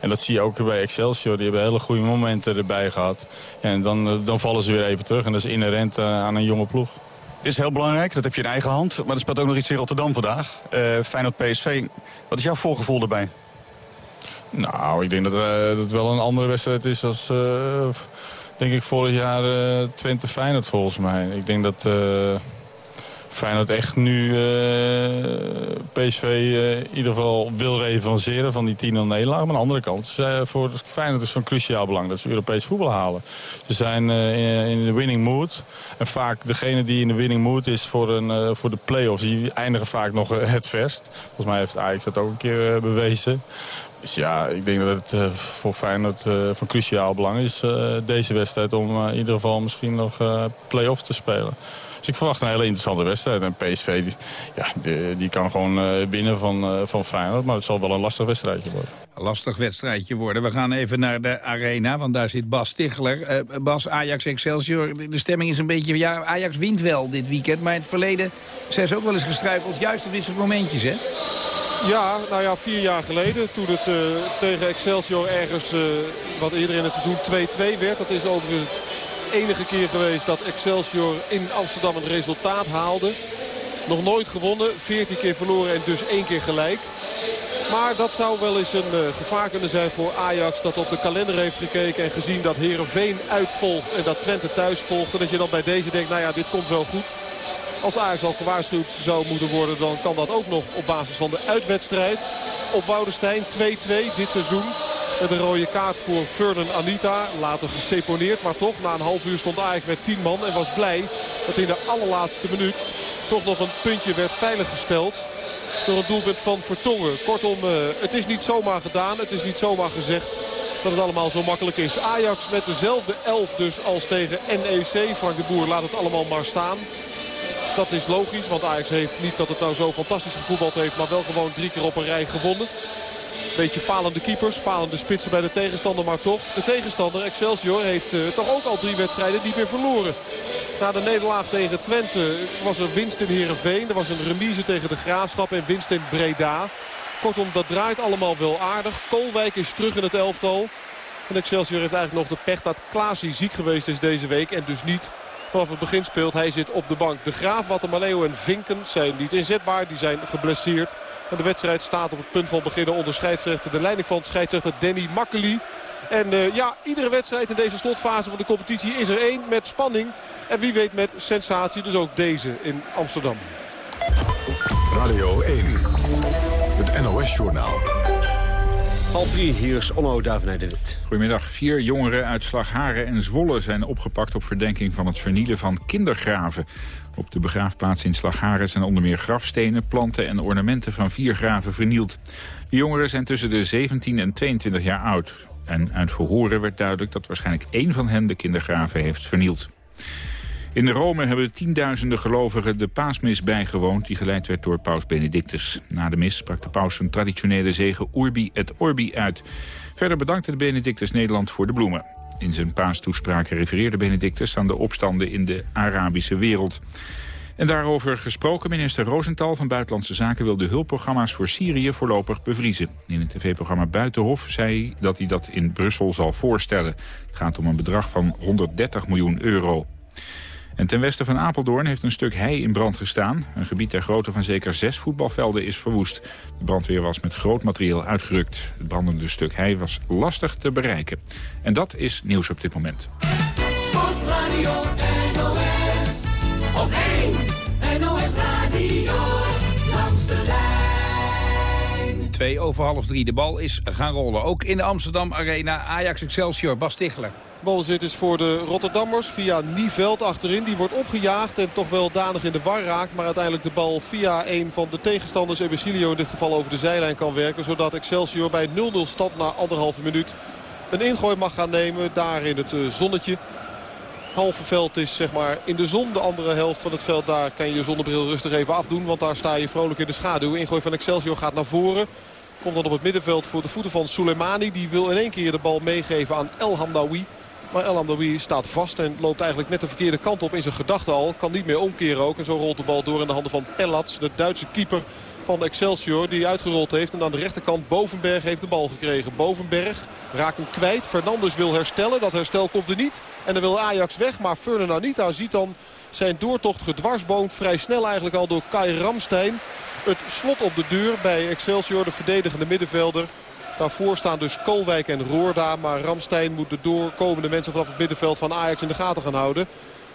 en dat zie je ook bij Excelsior. Die hebben hele goede momenten erbij gehad. En dan, dan vallen ze weer even terug. En dat is inherent aan een jonge ploeg. Dit is heel belangrijk, dat heb je in eigen hand. Maar er speelt ook nog iets in Rotterdam vandaag. Feyenoord PSV. Wat is jouw voorgevoel erbij? Nou, ik denk dat, uh, dat het wel een andere wedstrijd is als, uh, denk ik, vorig jaar uh, Twente Feyenoord volgens mij. Ik denk dat Feyenoord echt nu PSV in ieder geval wil revanceren van die 10-0 nederlaag. Maar aan de andere kant, voor Feyenoord is van cruciaal belang dat ze Europees voetbal halen. Ze zijn in, in, de winning mood. En vaak degene die in de winning mood is voor, een, voor de play-offs, die eindigen vaak nog het verst. Volgens mij heeft Ajax dat ook een keer bewezen. Dus ja, ik denk dat het uh, voor Feyenoord uh, van cruciaal belang is uh, deze wedstrijd... om in ieder geval misschien nog play-off te spelen. Dus ik verwacht een hele interessante wedstrijd. En PSV die, ja, die, kan gewoon winnen van, van Feyenoord. Maar het zal wel een lastig wedstrijdje worden. Lastig wedstrijdje worden. We gaan even naar de arena, want daar zit Bas Tichler. Bas, Ajax Excelsior. De stemming is een beetje... Ja, Ajax wint wel dit weekend. Maar in het verleden zijn ze ook wel eens gestruikeld. Juist op dit soort momentjes, hè? Ja, nou ja, vier jaar geleden toen het uh, tegen Excelsior ergens uh, wat eerder in het seizoen 2-2 werd. Dat is overigens de enige keer geweest dat Excelsior in Amsterdam een resultaat haalde. Nog nooit gewonnen, 14 keer verloren en dus één keer gelijk. Maar dat zou wel eens een uh, gevaar kunnen zijn voor Ajax. Dat op de kalender heeft gekeken en gezien dat Herenveen uitvolgt en dat Twente thuis volgt. En dat je dan bij deze denkt, nou ja, dit komt wel goed. Als Ajax al gewaarschuwd zou moeten worden, dan kan dat ook nog op basis van de uitwedstrijd. Op Woudenstein 2-2 dit seizoen. Met een rode kaart voor Fernand Anita. Later geseponeerd, maar toch. Na een half uur stond Ajax met 10 man. En was blij dat in de allerlaatste minuut toch nog een puntje werd veiliggesteld. Door een doelpunt van Vertongen. Kortom, eh, het is niet zomaar gedaan. Het is niet zomaar gezegd dat het allemaal zo makkelijk is. Ajax met dezelfde elf dus als tegen NEC. Frank de Boer laat het allemaal maar staan. Dat is logisch, want Ajax heeft niet dat het nou zo fantastisch gevoetbald heeft... maar wel gewoon drie keer op een rij gewonnen. Beetje falende keepers, falende spitsen bij de tegenstander, maar toch. De tegenstander, Excelsior, heeft uh, toch ook al drie wedstrijden niet meer verloren. Na de nederlaag tegen Twente was er winst in Heerenveen. Er was een remise tegen de Graafschap en winst in Breda. Kortom, dat draait allemaal wel aardig. Kolwijk is terug in het elftal. En Excelsior heeft eigenlijk nog de pech dat Klaasie ziek geweest is deze week. En dus niet vanaf het begin speelt. Hij zit op de bank. De Graaf, Wattemaleo en Vinken zijn niet inzetbaar. Die zijn geblesseerd. En de wedstrijd staat op het punt van beginnen onder scheidsrechter. De leiding van scheidsrechter Danny Makkeli. En uh, ja, iedere wedstrijd in deze slotfase van de competitie is er één met spanning. En wie weet met sensatie. Dus ook deze in Amsterdam. Radio 1. Het NOS-journaal. Half hier is Onno Wit. Goedemiddag. Vier jongeren uit Slagharen en Zwolle zijn opgepakt op verdenking van het vernielen van kindergraven. Op de begraafplaats in Slagharen zijn onder meer grafstenen, planten en ornamenten van vier graven vernield. De jongeren zijn tussen de 17 en 22 jaar oud. En uit verhoren werd duidelijk dat waarschijnlijk één van hen de kindergraven heeft vernield. In Rome hebben tienduizenden gelovigen de paasmis bijgewoond... die geleid werd door paus Benedictus. Na de mis sprak de paus zijn traditionele zegen Urbi et Orbi uit. Verder bedankte de Benedictus Nederland voor de bloemen. In zijn paastoespraak refereerde Benedictus aan de opstanden in de Arabische wereld. En daarover gesproken, minister Rosenthal van Buitenlandse Zaken... wil de hulpprogramma's voor Syrië voorlopig bevriezen. In het tv-programma Buitenhof zei hij dat hij dat in Brussel zal voorstellen. Het gaat om een bedrag van 130 miljoen euro. En ten westen van Apeldoorn heeft een stuk hei in brand gestaan. Een gebied ter grootte van zeker zes voetbalvelden is verwoest. De brandweer was met groot materieel uitgerukt. Het brandende stuk hei was lastig te bereiken. En dat is nieuws op dit moment. Sportradio NOS. Op 1 NOS Radio over half 3. De bal is gaan rollen. Ook in de Amsterdam Arena Ajax Excelsior. Bas Tichler. zit is voor de Rotterdammers via Nieveld achterin. Die wordt opgejaagd en toch wel danig in de war raakt. Maar uiteindelijk de bal via een van de tegenstanders, Ebesilio in dit geval, over de zijlijn kan werken. Zodat Excelsior bij 0-0 stand na anderhalve minuut een ingooi mag gaan nemen. Daar in het eh, zonnetje. Halve veld is zeg maar in de zon. De andere helft van het veld, daar kan je je zonnebril rustig even afdoen. Want daar sta je vrolijk in de schaduw. Ingooi van Excelsior gaat naar voren. Komt dan op het middenveld voor de voeten van Soleimani. Die wil in één keer de bal meegeven aan El Hamdawi. Maar El Amdawi staat vast en loopt eigenlijk net de verkeerde kant op in zijn gedachten al. Kan niet meer omkeren ook. En zo rolt de bal door in de handen van Pellats, de Duitse keeper van Excelsior. Die uitgerold heeft. En aan de rechterkant Bovenberg heeft de bal gekregen. Bovenberg raakt hem kwijt. Fernandes wil herstellen. Dat herstel komt er niet. En dan wil Ajax weg. Maar Fernand ziet dan zijn doortocht gedwarsboomd. Vrij snel eigenlijk al door Kai Ramstein. Het slot op de deur bij Excelsior, de verdedigende middenvelder. Daarvoor staan dus Kolwijk en Roorda. Maar Ramstein moet de doorkomende mensen vanaf het middenveld van Ajax in de gaten gaan houden.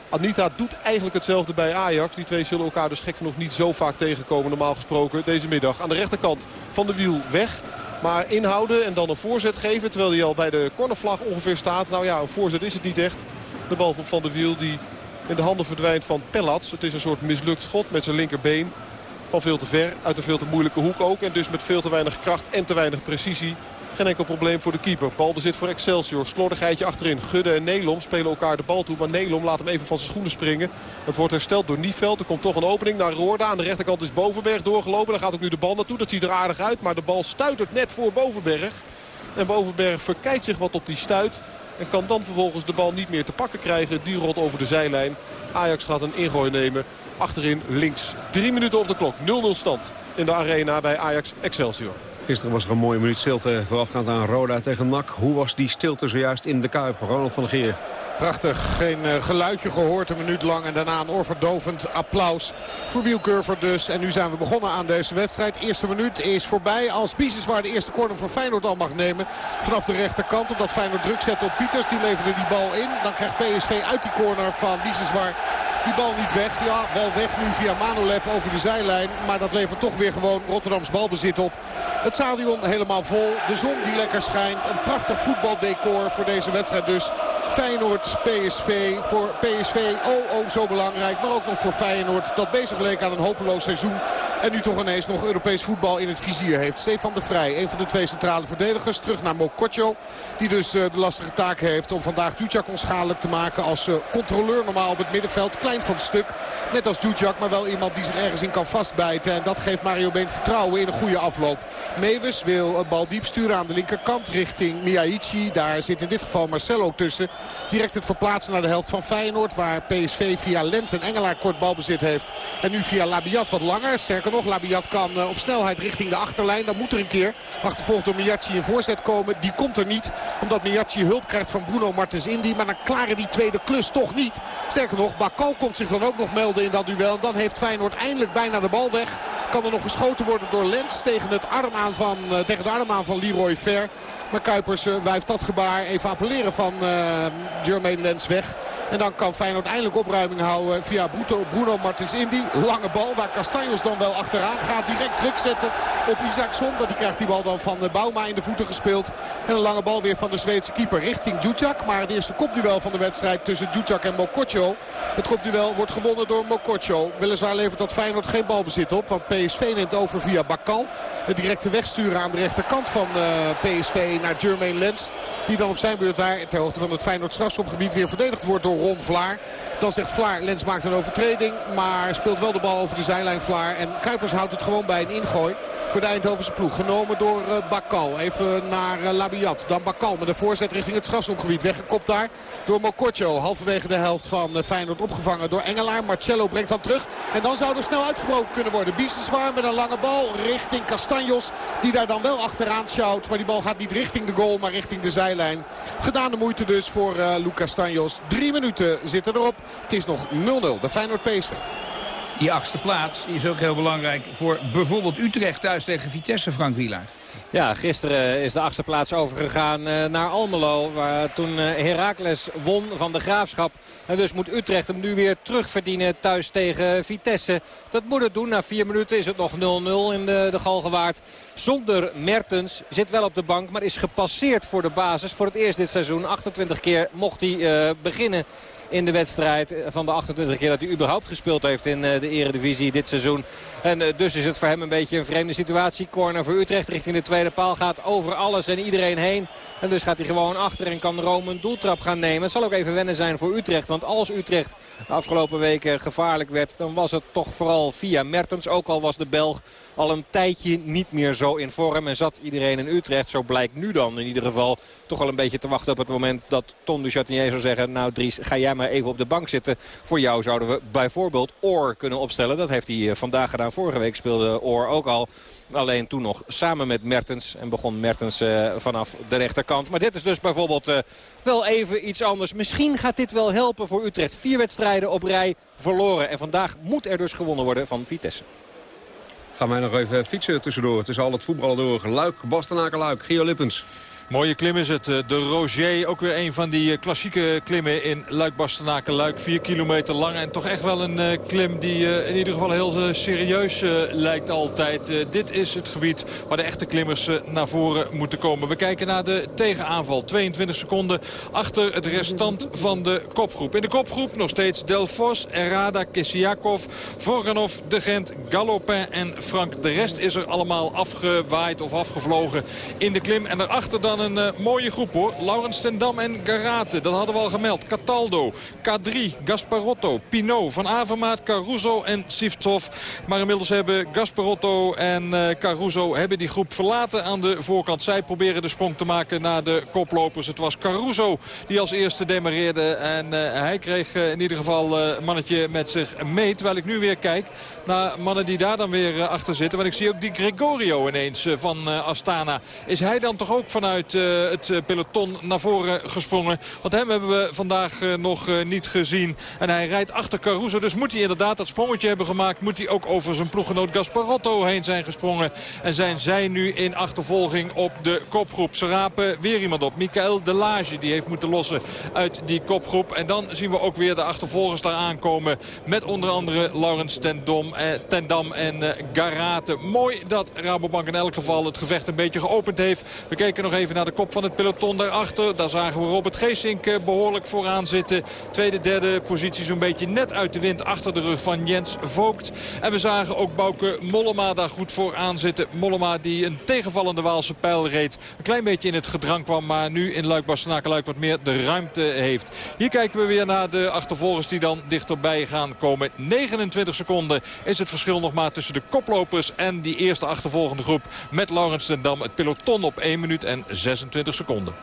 Anita doet eigenlijk hetzelfde bij Ajax. Die twee zullen elkaar dus gek genoeg niet zo vaak tegenkomen normaal gesproken deze middag. Aan de rechterkant van de wiel weg. Maar inhouden en dan een voorzet geven. Terwijl hij al bij de cornervlag ongeveer staat. Nou ja, een voorzet is het niet echt. De bal van Van de Wiel die in de handen verdwijnt van Pellats. Het is een soort mislukt schot met zijn linkerbeen. Van veel te ver, uit een veel te moeilijke hoek ook. En dus met veel te weinig kracht en te weinig precisie. Geen enkel probleem voor de keeper. Balbezit voor Excelsior. Slordigheidje achterin. Gudde en Nelom spelen elkaar de bal toe. Maar Nelom laat hem even van zijn schoenen springen. Dat wordt hersteld door Nieveld. Er komt toch een opening naar Roorda. Aan de rechterkant is Bovenberg doorgelopen. Daar gaat ook nu de bal naartoe. Dat ziet er aardig uit. Maar de bal stuitert net voor Bovenberg. En Bovenberg verkijt zich wat op die stuit. En kan dan vervolgens de bal niet meer te pakken krijgen. Die rolt over de zijlijn. Ajax gaat een ingooi nemen. Achterin links. Drie minuten op de klok. 0-0 stand in de arena bij Ajax Excelsior. Gisteren was er een mooie minuut stilte voorafgaand aan Roda tegen NAC. Hoe was die stilte zojuist in de Kuip? Ronald van der Geer. Prachtig. Geen uh, geluidje gehoord een minuut lang. En daarna een oorverdovend applaus voor Wielcurver dus. En nu zijn we begonnen aan deze wedstrijd. Eerste minuut is voorbij. Als Biseswar de eerste corner voor Feyenoord al mag nemen. Vanaf de rechterkant. Omdat Feyenoord druk zet op Pieters. Die leverde die bal in. Dan krijgt PSV uit die corner van Biseswar Die bal niet weg. Ja, wel weg nu via Manolev over de zijlijn. Maar dat levert toch weer gewoon Rotterdams balbezit op. Het stadion helemaal vol. De zon die lekker schijnt. Een prachtig voetbaldecor voor deze wedstrijd dus. Feyenoord, PSV. Voor PSV, oh oh zo belangrijk. Maar ook nog voor Feyenoord. Dat bezig leek aan een hopeloos seizoen. En nu toch ineens nog Europees voetbal in het vizier heeft. Stefan de Vrij, een van de twee centrale verdedigers. Terug naar Mokotjo. Die dus eh, de lastige taak heeft om vandaag Dujak onschadelijk te maken. Als uh, controleur normaal op het middenveld. Klein van het stuk. Net als Dujak, maar wel iemand die zich ergens in kan vastbijten. En dat geeft Mario Been vertrouwen in een goede afloop. Mewes wil een bal diep sturen aan de linkerkant richting Miyaichi. Daar zit in dit geval Marcelo tussen. Direct het verplaatsen naar de helft van Feyenoord. Waar PSV via Lens en Engelaar kort balbezit heeft. En nu via Labiat wat langer. Sterker nog, Labiat kan eh, op snelheid richting de achterlijn. Dan moet er een keer, achtervolgd door Miyachi, een voorzet komen. Die komt er niet, omdat Miyachi hulp krijgt van Bruno Martens Indy. Maar dan klaren die tweede klus toch niet. Sterker nog, Bakal komt zich dan ook nog melden in dat duel. En dan heeft Feyenoord eindelijk bijna de bal weg. Kan er nog geschoten worden door Lens tegen, het arm aan van, uh, tegen de arm aan van Leroy Ver. Maar Kuipers uh, wijft dat gebaar even appelleren van uh, Jermaine Lens weg. En dan kan Feyenoord eindelijk opruiming houden via Bruno Martins Indy. Lange bal waar Castanjos dan wel achteraan gaat. Direct druk zetten op Isaacson. Maar die krijgt die bal dan van Bauma in de voeten gespeeld. En een lange bal weer van de Zweedse keeper richting Djudjak. Maar het eerste kopduel van de wedstrijd tussen Djudjak en Mokotjo. Het kopduel wordt gewonnen door Mokotjo. Weliswaar levert dat Feyenoord geen balbezit op. Want PSV neemt over via Bakal. Het directe wegsturen aan de rechterkant van PSV naar Jermaine Lens. Die dan op zijn beurt daar ter hoogte van het Feyenoord strafschopgebied weer verdedigd wordt door Ron Vlaar. Dan zegt Vlaar, Lens maakt een overtreding. Maar speelt wel de bal over de zijlijn Vlaar. En Kuipers houdt het gewoon bij een ingooi voor de Eindhovense ploeg. Genomen door uh, Bakal. Even naar uh, Labiat. Dan Bakal met de voorzet richting het strafschopgebied. Weggekopt daar door Mokotjo. Halverwege de helft van uh, Feyenoord opgevangen door Engelaar. Marcello brengt dan terug. En dan zou er snel uitgebroken kunnen worden. Biesenswaar met een lange bal richting Castanjos. Die daar dan wel achteraan sjouwt. Maar die bal gaat niet richting de goal, maar richting de zijlijn. Gedane moeite dus voor uh, Lucas Castanjos. Drie minuten zitten erop. Het is nog 0-0. De Feyenoord PSV. Die achtste plaats is ook heel belangrijk voor bijvoorbeeld Utrecht thuis tegen Vitesse, Frank Wielaert. Ja, gisteren is de achtste plaats overgegaan naar Almelo. Waar toen Heracles won van de Graafschap. En dus moet Utrecht hem nu weer terugverdienen thuis tegen Vitesse. Dat moet het doen. Na vier minuten is het nog 0-0 in de, de Galgenwaard. Zonder Mertens. Zit wel op de bank, maar is gepasseerd voor de basis. Voor het eerst dit seizoen. 28 keer mocht hij uh, beginnen in de wedstrijd. Van de 28 keer dat hij überhaupt gespeeld heeft in de eredivisie dit seizoen. En dus is het voor hem een beetje een vreemde situatie. Corner voor Utrecht richting de tweede paal gaat over alles en iedereen heen. En dus gaat hij gewoon achter en kan Rome een doeltrap gaan nemen. Het zal ook even wennen zijn voor Utrecht. Want als Utrecht de afgelopen weken gevaarlijk werd... dan was het toch vooral via Mertens. Ook al was de Belg al een tijdje niet meer zo in vorm. En zat iedereen in Utrecht, zo blijkt nu dan in ieder geval... toch al een beetje te wachten op het moment dat Ton de Chatinier zou zeggen... nou Dries, ga jij maar even op de bank zitten. Voor jou zouden we bijvoorbeeld Oor kunnen opstellen. Dat heeft hij vandaag gedaan. Vorige week speelde Oor ook al. Alleen toen nog samen met Mertens. En begon Mertens uh, vanaf de rechterkant. Maar dit is dus bijvoorbeeld uh, wel even iets anders. Misschien gaat dit wel helpen voor Utrecht. Vier wedstrijden op rij verloren. En vandaag moet er dus gewonnen worden van Vitesse. Gaan wij nog even fietsen tussendoor. Tussen al het voetballen door. Luik, Bastenaken, Luik. Gio Lippens. Mooie klim is het. De Roger, ook weer een van die klassieke klimmen in Luik-Bastenaken-Luik. Vier kilometer lang en toch echt wel een klim die in ieder geval heel serieus lijkt altijd. Dit is het gebied waar de echte klimmers naar voren moeten komen. We kijken naar de tegenaanval. 22 seconden achter het restant van de kopgroep. In de kopgroep nog steeds Delfos, Errada, Kessiakov, Vorganov, De Gent, Galopin en Frank. De rest is er allemaal afgewaaid of afgevlogen in de klim. En daarachter dan een uh, mooie groep hoor. Laurens Tendam en Garate, dat hadden we al gemeld. Cataldo, K3, Gasparotto, Pinot, Van Avermaat, Caruso en Sivtsov. Maar inmiddels hebben Gasparotto en uh, Caruso hebben die groep verlaten aan de voorkant. Zij proberen de sprong te maken naar de koplopers. Het was Caruso die als eerste demareerde. En uh, hij kreeg in ieder geval een mannetje met zich mee. Terwijl ik nu weer kijk naar mannen die daar dan weer achter zitten. Want ik zie ook die Gregorio ineens van Astana. Is hij dan toch ook vanuit uit het peloton naar voren gesprongen. Want hem hebben we vandaag nog niet gezien. En hij rijdt achter Caruso. Dus moet hij inderdaad dat sprongetje hebben gemaakt. Moet hij ook over zijn ploeggenoot Gasparotto heen zijn gesprongen. En zijn zij nu in achtervolging op de kopgroep. Ze rapen weer iemand op. Michael Delage die heeft moeten lossen uit die kopgroep. En dan zien we ook weer de achtervolgers daar aankomen. Met onder andere Laurens Tendam, eh, Tendam en eh, Garate. Mooi dat Rabobank in elk geval het gevecht een beetje geopend heeft. We kijken nog even naar de kop van het peloton daarachter. Daar zagen we Robert Geesink eh, behoorlijk vooraan zitten. Tweede, derde positie zo'n beetje net uit de wind achter de rug van Jens Vogt. En we zagen ook Bouke Mollema daar goed vooraan zitten. Mollema die een tegenvallende Waalse pijl reed. Een klein beetje in het gedrang kwam, maar nu in luik luik wat meer de ruimte heeft. Hier kijken we weer naar de achtervolgers die dan dichterbij gaan komen. 29 seconden is het verschil nog maar tussen de koplopers en die eerste achtervolgende groep. Met Laurens ten Dam het peloton op 1 minuut en 26 seconden.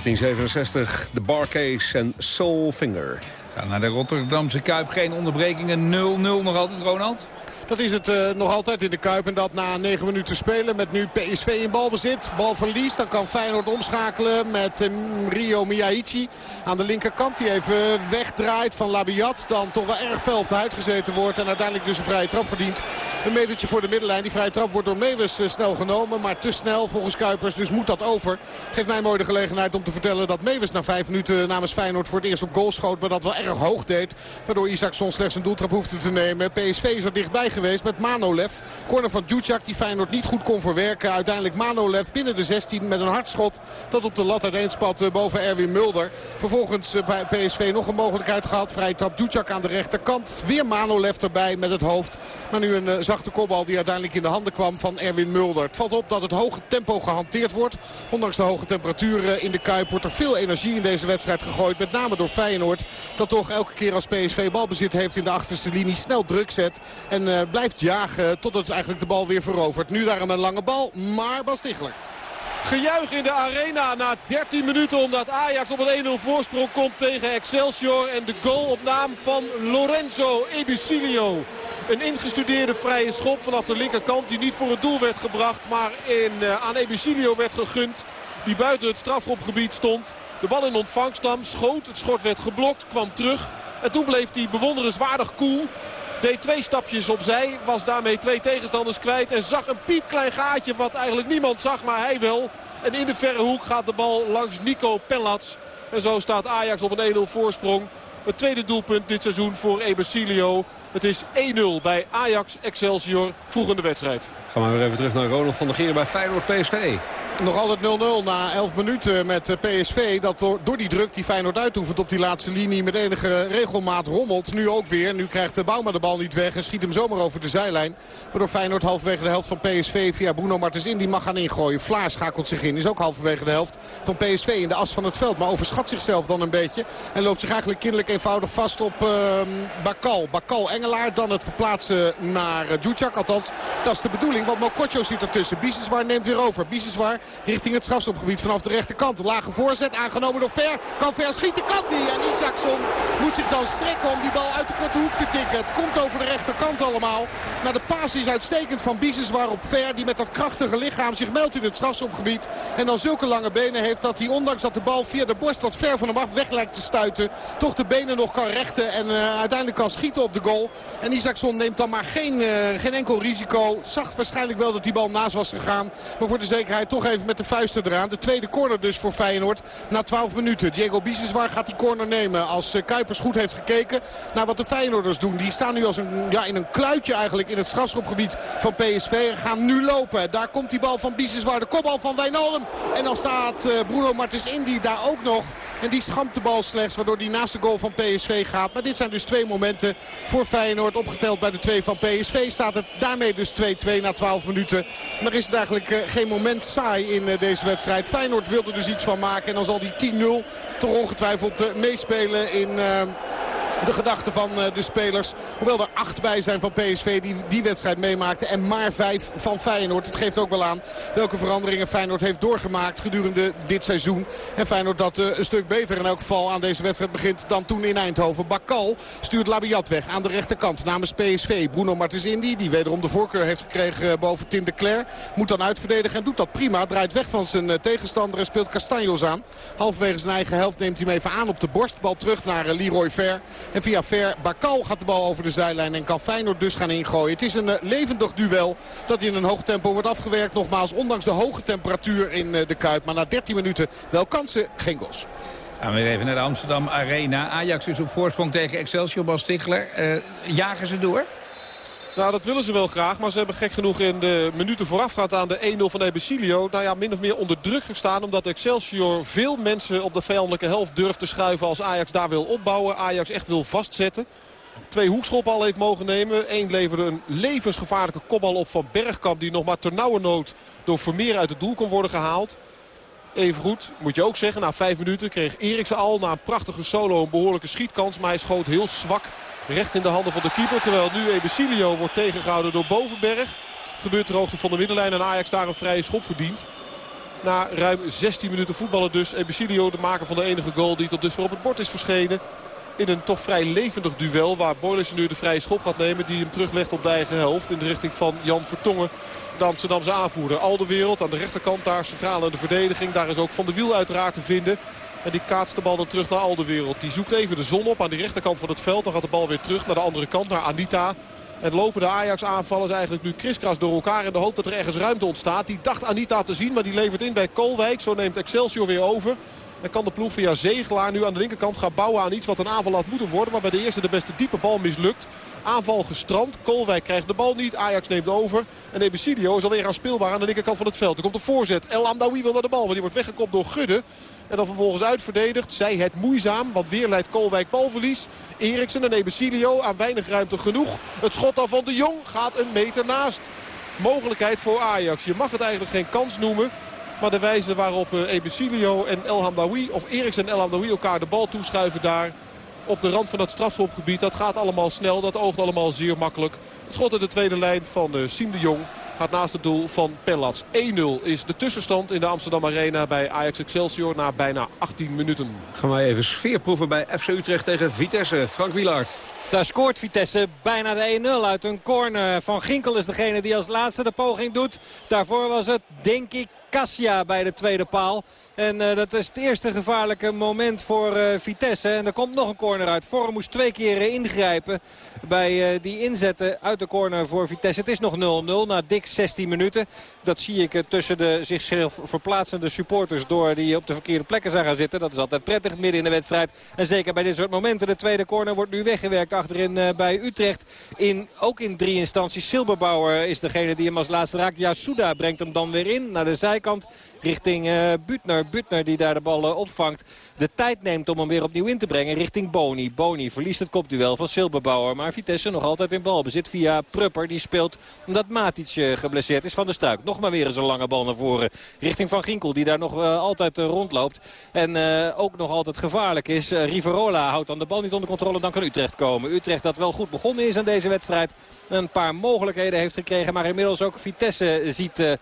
1967, de Barcase en Soulfinger. Ga naar de Rotterdamse Kuip. Geen onderbrekingen. 0-0 nog altijd, Ronald? Dat is het uh, nog altijd in de Kuip. En dat na 9 minuten spelen met nu PSV in balbezit. Balverlies. Dan kan Feyenoord omschakelen met uh, Rio Miyaichi aan de linkerkant. Die even wegdraait van Labiat. Dan toch wel erg fel op de huid gezeten wordt. En uiteindelijk dus een vrije trap verdient. Een metertje voor de middenlijn. Die vrije trap wordt door Meeuwis uh, snel genomen. Maar te snel volgens Kuipers. Dus moet dat over. Geeft mij mooi de gelegenheid om te vertellen dat Meeuwis na 5 minuten namens Feyenoord voor het eerst op goal schoot. Maar dat wel erg hoog deed. Waardoor Isaacson slechts een doeltrap hoefde te nemen. PSV is er dichtbij geweest met Manolev. Corner van Djudjak die Feyenoord niet goed kon verwerken. Uiteindelijk Manolev binnen de 16 met een hardschot. Dat op de lat uiteenspat boven Erwin Mulder. Vervolgens bij PSV nog een mogelijkheid gehad. Vrij trap Djudjak aan de rechterkant. Weer Manolev erbij met het hoofd. Maar nu een uh, zachte kopbal die uiteindelijk in de handen kwam van Erwin Mulder. Het valt op dat het hoge tempo gehanteerd wordt. Ondanks de hoge temperatuur in de Kuip wordt er veel energie in deze wedstrijd gegooid. Met name door Feyenoord. Dat toch elke keer als PSV balbezit heeft in de achterste linie snel druk zet. En blijft jagen totdat eigenlijk de bal weer verovert. Nu daarom een lange bal, maar Bas. Gejuich in de arena na 13 minuten omdat Ajax op een 1-0 voorsprong komt tegen Excelsior. En de goal op naam van Lorenzo Ebicilio. Een ingestudeerde vrije schop vanaf de linkerkant die niet voor het doel werd gebracht. Maar in, uh, aan Ebicilio werd gegund. Die buiten het strafschopgebied stond. De bal in ontvangst nam, schoot. Het schot werd geblokt, kwam terug. En toen bleef hij bewonderenswaardig koel. Deed twee stapjes opzij. Was daarmee twee tegenstanders kwijt. En zag een piepklein gaatje wat eigenlijk niemand zag. Maar hij wel. En in de verre hoek gaat de bal langs Nico Pellats. En zo staat Ajax op een 1-0 voorsprong. Het tweede doelpunt dit seizoen voor Ebersilio. Het is 1-0 bij Ajax Excelsior vroeg in de wedstrijd. Gaan we weer even terug naar Ronald van der Geer bij Feyenoord PSV. Nog altijd 0-0 na 11 minuten met eh, PSV. Dat door, die druk die Feyenoord uitoefent op die laatste linie met enige regelmaat rommelt. Nu ook weer. Nu krijgt de Bouma de bal niet weg en schiet hem zomaar over de zijlijn. Waardoor Feyenoord halverwege de helft van PSV via Bruno Martens in die mag gaan ingooien. Vlaar schakelt zich in. Is ook halverwege de helft van PSV in de as van het veld. Maar overschat zichzelf dan een beetje. En loopt zich eigenlijk kinderlijk eenvoudig vast op uh, Bakal. Bakal Engelaar. Dan het verplaatsen naar uh, Djudjak. Althans, dat is de bedoeling. Want Mokotjo zit ertussen. Biseswar neemt weer over. Biseswar richting het strafstopgebied vanaf de rechterkant. Lage voorzet aangenomen door Ver. Kan Ver schieten, kan die. En Isaacson moet zich dan strekken om die bal uit de korte hoek te tikken. Het komt over de rechterkant allemaal. Maar de paas is uitstekend van Biseswar op Ver. Die met dat krachtige lichaam zich meldt in het strafstopgebied. En dan zulke lange benen heeft dat hij ondanks dat de bal via de borst wat ver van hem af weg lijkt te stuiten. Toch de benen nog kan rechten en uh, uiteindelijk kan schieten op de goal. En Isaacson neemt dan maar geen, uh, geen enkel risico. Zag waarschijnlijk wel dat die bal naast was gegaan. Maar voor de zekerheid toch even met de vuisten eraan. De tweede corner dus voor Feyenoord na 12 minuten. Diego Biseswar gaat die corner nemen als uh, Kuipers goed heeft gekeken naar wat de Feyenoorders doen. Die staan nu als een, ja, in een kluitje eigenlijk in het strafschopgebied van PSV en gaan nu lopen. Daar komt die bal van Biseswar, de kopbal van Wijnaldum. En dan staat uh, Bruno Martens Indy daar ook nog. En die schampt de bal slechts, waardoor die naast de goal van PSV gaat. Maar dit zijn dus twee momenten voor Feyenoord. Opgeteld bij de twee van PSV staat het daarmee dus 2-2 na 12 minuten. Maar is het eigenlijk uh, geen moment saai in uh, deze wedstrijd. Feyenoord wil er dus iets van maken. En dan zal die 10-0 toch ongetwijfeld uh, meespelen in de gedachten van uh, de spelers. Hoewel er acht bij zijn van PSV die die wedstrijd meemaakten. En maar vijf van Feyenoord. Het geeft ook wel aan welke veranderingen Feyenoord heeft doorgemaakt gedurende dit seizoen. En Feyenoord dat uh, een stuk beter in elk geval aan deze wedstrijd begint dan toen in Eindhoven. Bakal stuurt Labiat weg aan de rechterkant namens PSV. Bruno Martens Indy die wederom de voorkeur heeft gekregen uh, boven Tim de Cler. Moet dan uitverdedigen en doet dat prima. Draait weg van zijn tegenstander en speelt Castanjos aan. Halverwege zijn eigen helft neemt hij hem even aan op de borst. Bal terug naar Leroy Ver. En via Ver Bakal gaat de bal over de zijlijn en kan Feyenoord dus gaan ingooien. Het is een uh, levendig duel dat in een hoog tempo wordt afgewerkt. Nogmaals, ondanks de hoge temperatuur in uh, de Kuip. Maar na 13 minuten wel kansen, geen. Gaan we weer even naar de Amsterdam Arena. Ajax is op voorsprong tegen Excelsior, Bas Stichler. Uh, jagen ze door? Nou, dat willen ze wel graag. Maar ze hebben gek genoeg in de minuten voorafgaand aan de 1-0 van Ebesilio... nou ja, min of meer onder druk gestaan. Omdat Excelsior veel mensen op de vijandelijke helft durft te schuiven... als Ajax daar wil opbouwen. Ajax echt wil vastzetten. Twee hoekschoppen al heeft mogen nemen. Eén leverde een levensgevaarlijke kopbal op van Bergkamp... die nog maar ternauwernood door Vermeer uit het doel kon worden gehaald. Even goed, moet je ook zeggen. Na vijf minuten kreeg Eriksen al na een prachtige solo een behoorlijke schietkans. Maar hij schoot heel zwak recht in de handen van de keeper. Terwijl nu Ebesilio wordt tegengehouden door Bovenberg. Gebeurt ter hoogte van de middenlijn en Ajax daar een vrije schop verdient. Na ruim 16 minuten voetballen dus Ebesilio de maker van de enige goal die tot dusver op het bord is verschenen. In een toch vrij levendig duel waar Boylissen nu de vrije schop gaat nemen. Die hem teruglegt op de eigen helft in de richting van Jan Vertongen. De Amsterdamse aanvoerder. Al de wereld aan de rechterkant daar centraal in de verdediging. Daar is ook Van de Wiel uiteraard te vinden. En die kaatst de bal dan terug naar Alderwereld. Die zoekt even de zon op aan de rechterkant van het veld. Dan gaat de bal weer terug naar de andere kant, naar Anita. En lopen de Ajax-aanvallers eigenlijk nu kriskras door elkaar... in de hoop dat er ergens ruimte ontstaat. Die dacht Anita te zien, maar die levert in bij Kolwijk. Zo neemt Excelsior weer over. En kan de ploeg via Zegelaar nu aan de linkerkant gaan bouwen aan iets wat een aanval had moeten worden. Maar bij de eerste de beste diepe bal mislukt. Aanval gestrand. Kolwijk krijgt de bal niet. Ajax neemt over. En Ebicidio is alweer aan speelbaar aan de linkerkant van het veld. Er komt een voorzet. El Amdawi wil naar de bal. Want die wordt weggekopt door Gudde. En dan vervolgens uitverdedigd. Zij het moeizaam. Want weer leidt Kolwijk balverlies. Eriksen en Ebicidio aan weinig ruimte genoeg. Het schot dan van de Jong gaat een meter naast. Mogelijkheid voor Ajax. Je mag het eigenlijk geen kans noemen. Maar de wijze waarop uh, Ebesilio en El Hamdawi, of Eriksen en El Hamdawi elkaar de bal toeschuiven daar op de rand van het strafschopgebied. Dat gaat allemaal snel, dat oogt allemaal zeer makkelijk. Het schot uit de tweede lijn van uh, Siem de Jong gaat naast het doel van Pellats. 1-0 is de tussenstand in de Amsterdam Arena bij Ajax Excelsior na bijna 18 minuten. Gaan wij even sfeerproeven bij FC Utrecht tegen Vitesse. Frank Wielaert. Daar scoort Vitesse bijna de 1-0 uit een corner. Van Ginkel is degene die als laatste de poging doet. Daarvoor was het, denk ik, Cassia bij de tweede paal. En uh, dat is het eerste gevaarlijke moment voor uh, Vitesse. En er komt nog een corner uit. Vorm moest twee keer ingrijpen bij die inzetten uit de corner voor Vitesse. Het is nog 0-0 na dik 16 minuten. Dat zie ik tussen de zich verplaatsende supporters door die op de verkeerde plekken zijn gaan zitten. Dat is altijd prettig midden in de wedstrijd. En zeker bij dit soort momenten. De tweede corner wordt nu weggewerkt achterin bij Utrecht. In, ook in drie instanties. Silberbauer is degene die hem als laatste raakt. Yasuda brengt hem dan weer in naar de zijkant zijkant richting uh, Butner. Butner die daar de bal opvangt. De tijd neemt om hem weer opnieuw in te brengen richting Boni. Boni verliest het kopduel van Silberbauer. Maar Vitesse nog altijd in balbezit via Prupper. Die speelt omdat Matic uh, geblesseerd is van de struik. Nog maar weer eens een lange bal naar voren. Richting Van Ginkel die daar nog altijd rondloopt. En ook nog altijd gevaarlijk is. Riverola houdt dan de bal niet onder controle. Dan kan Utrecht komen. Utrecht dat wel goed begonnen is aan deze wedstrijd. Een paar mogelijkheden heeft gekregen. Maar inmiddels ook Vitesse ziet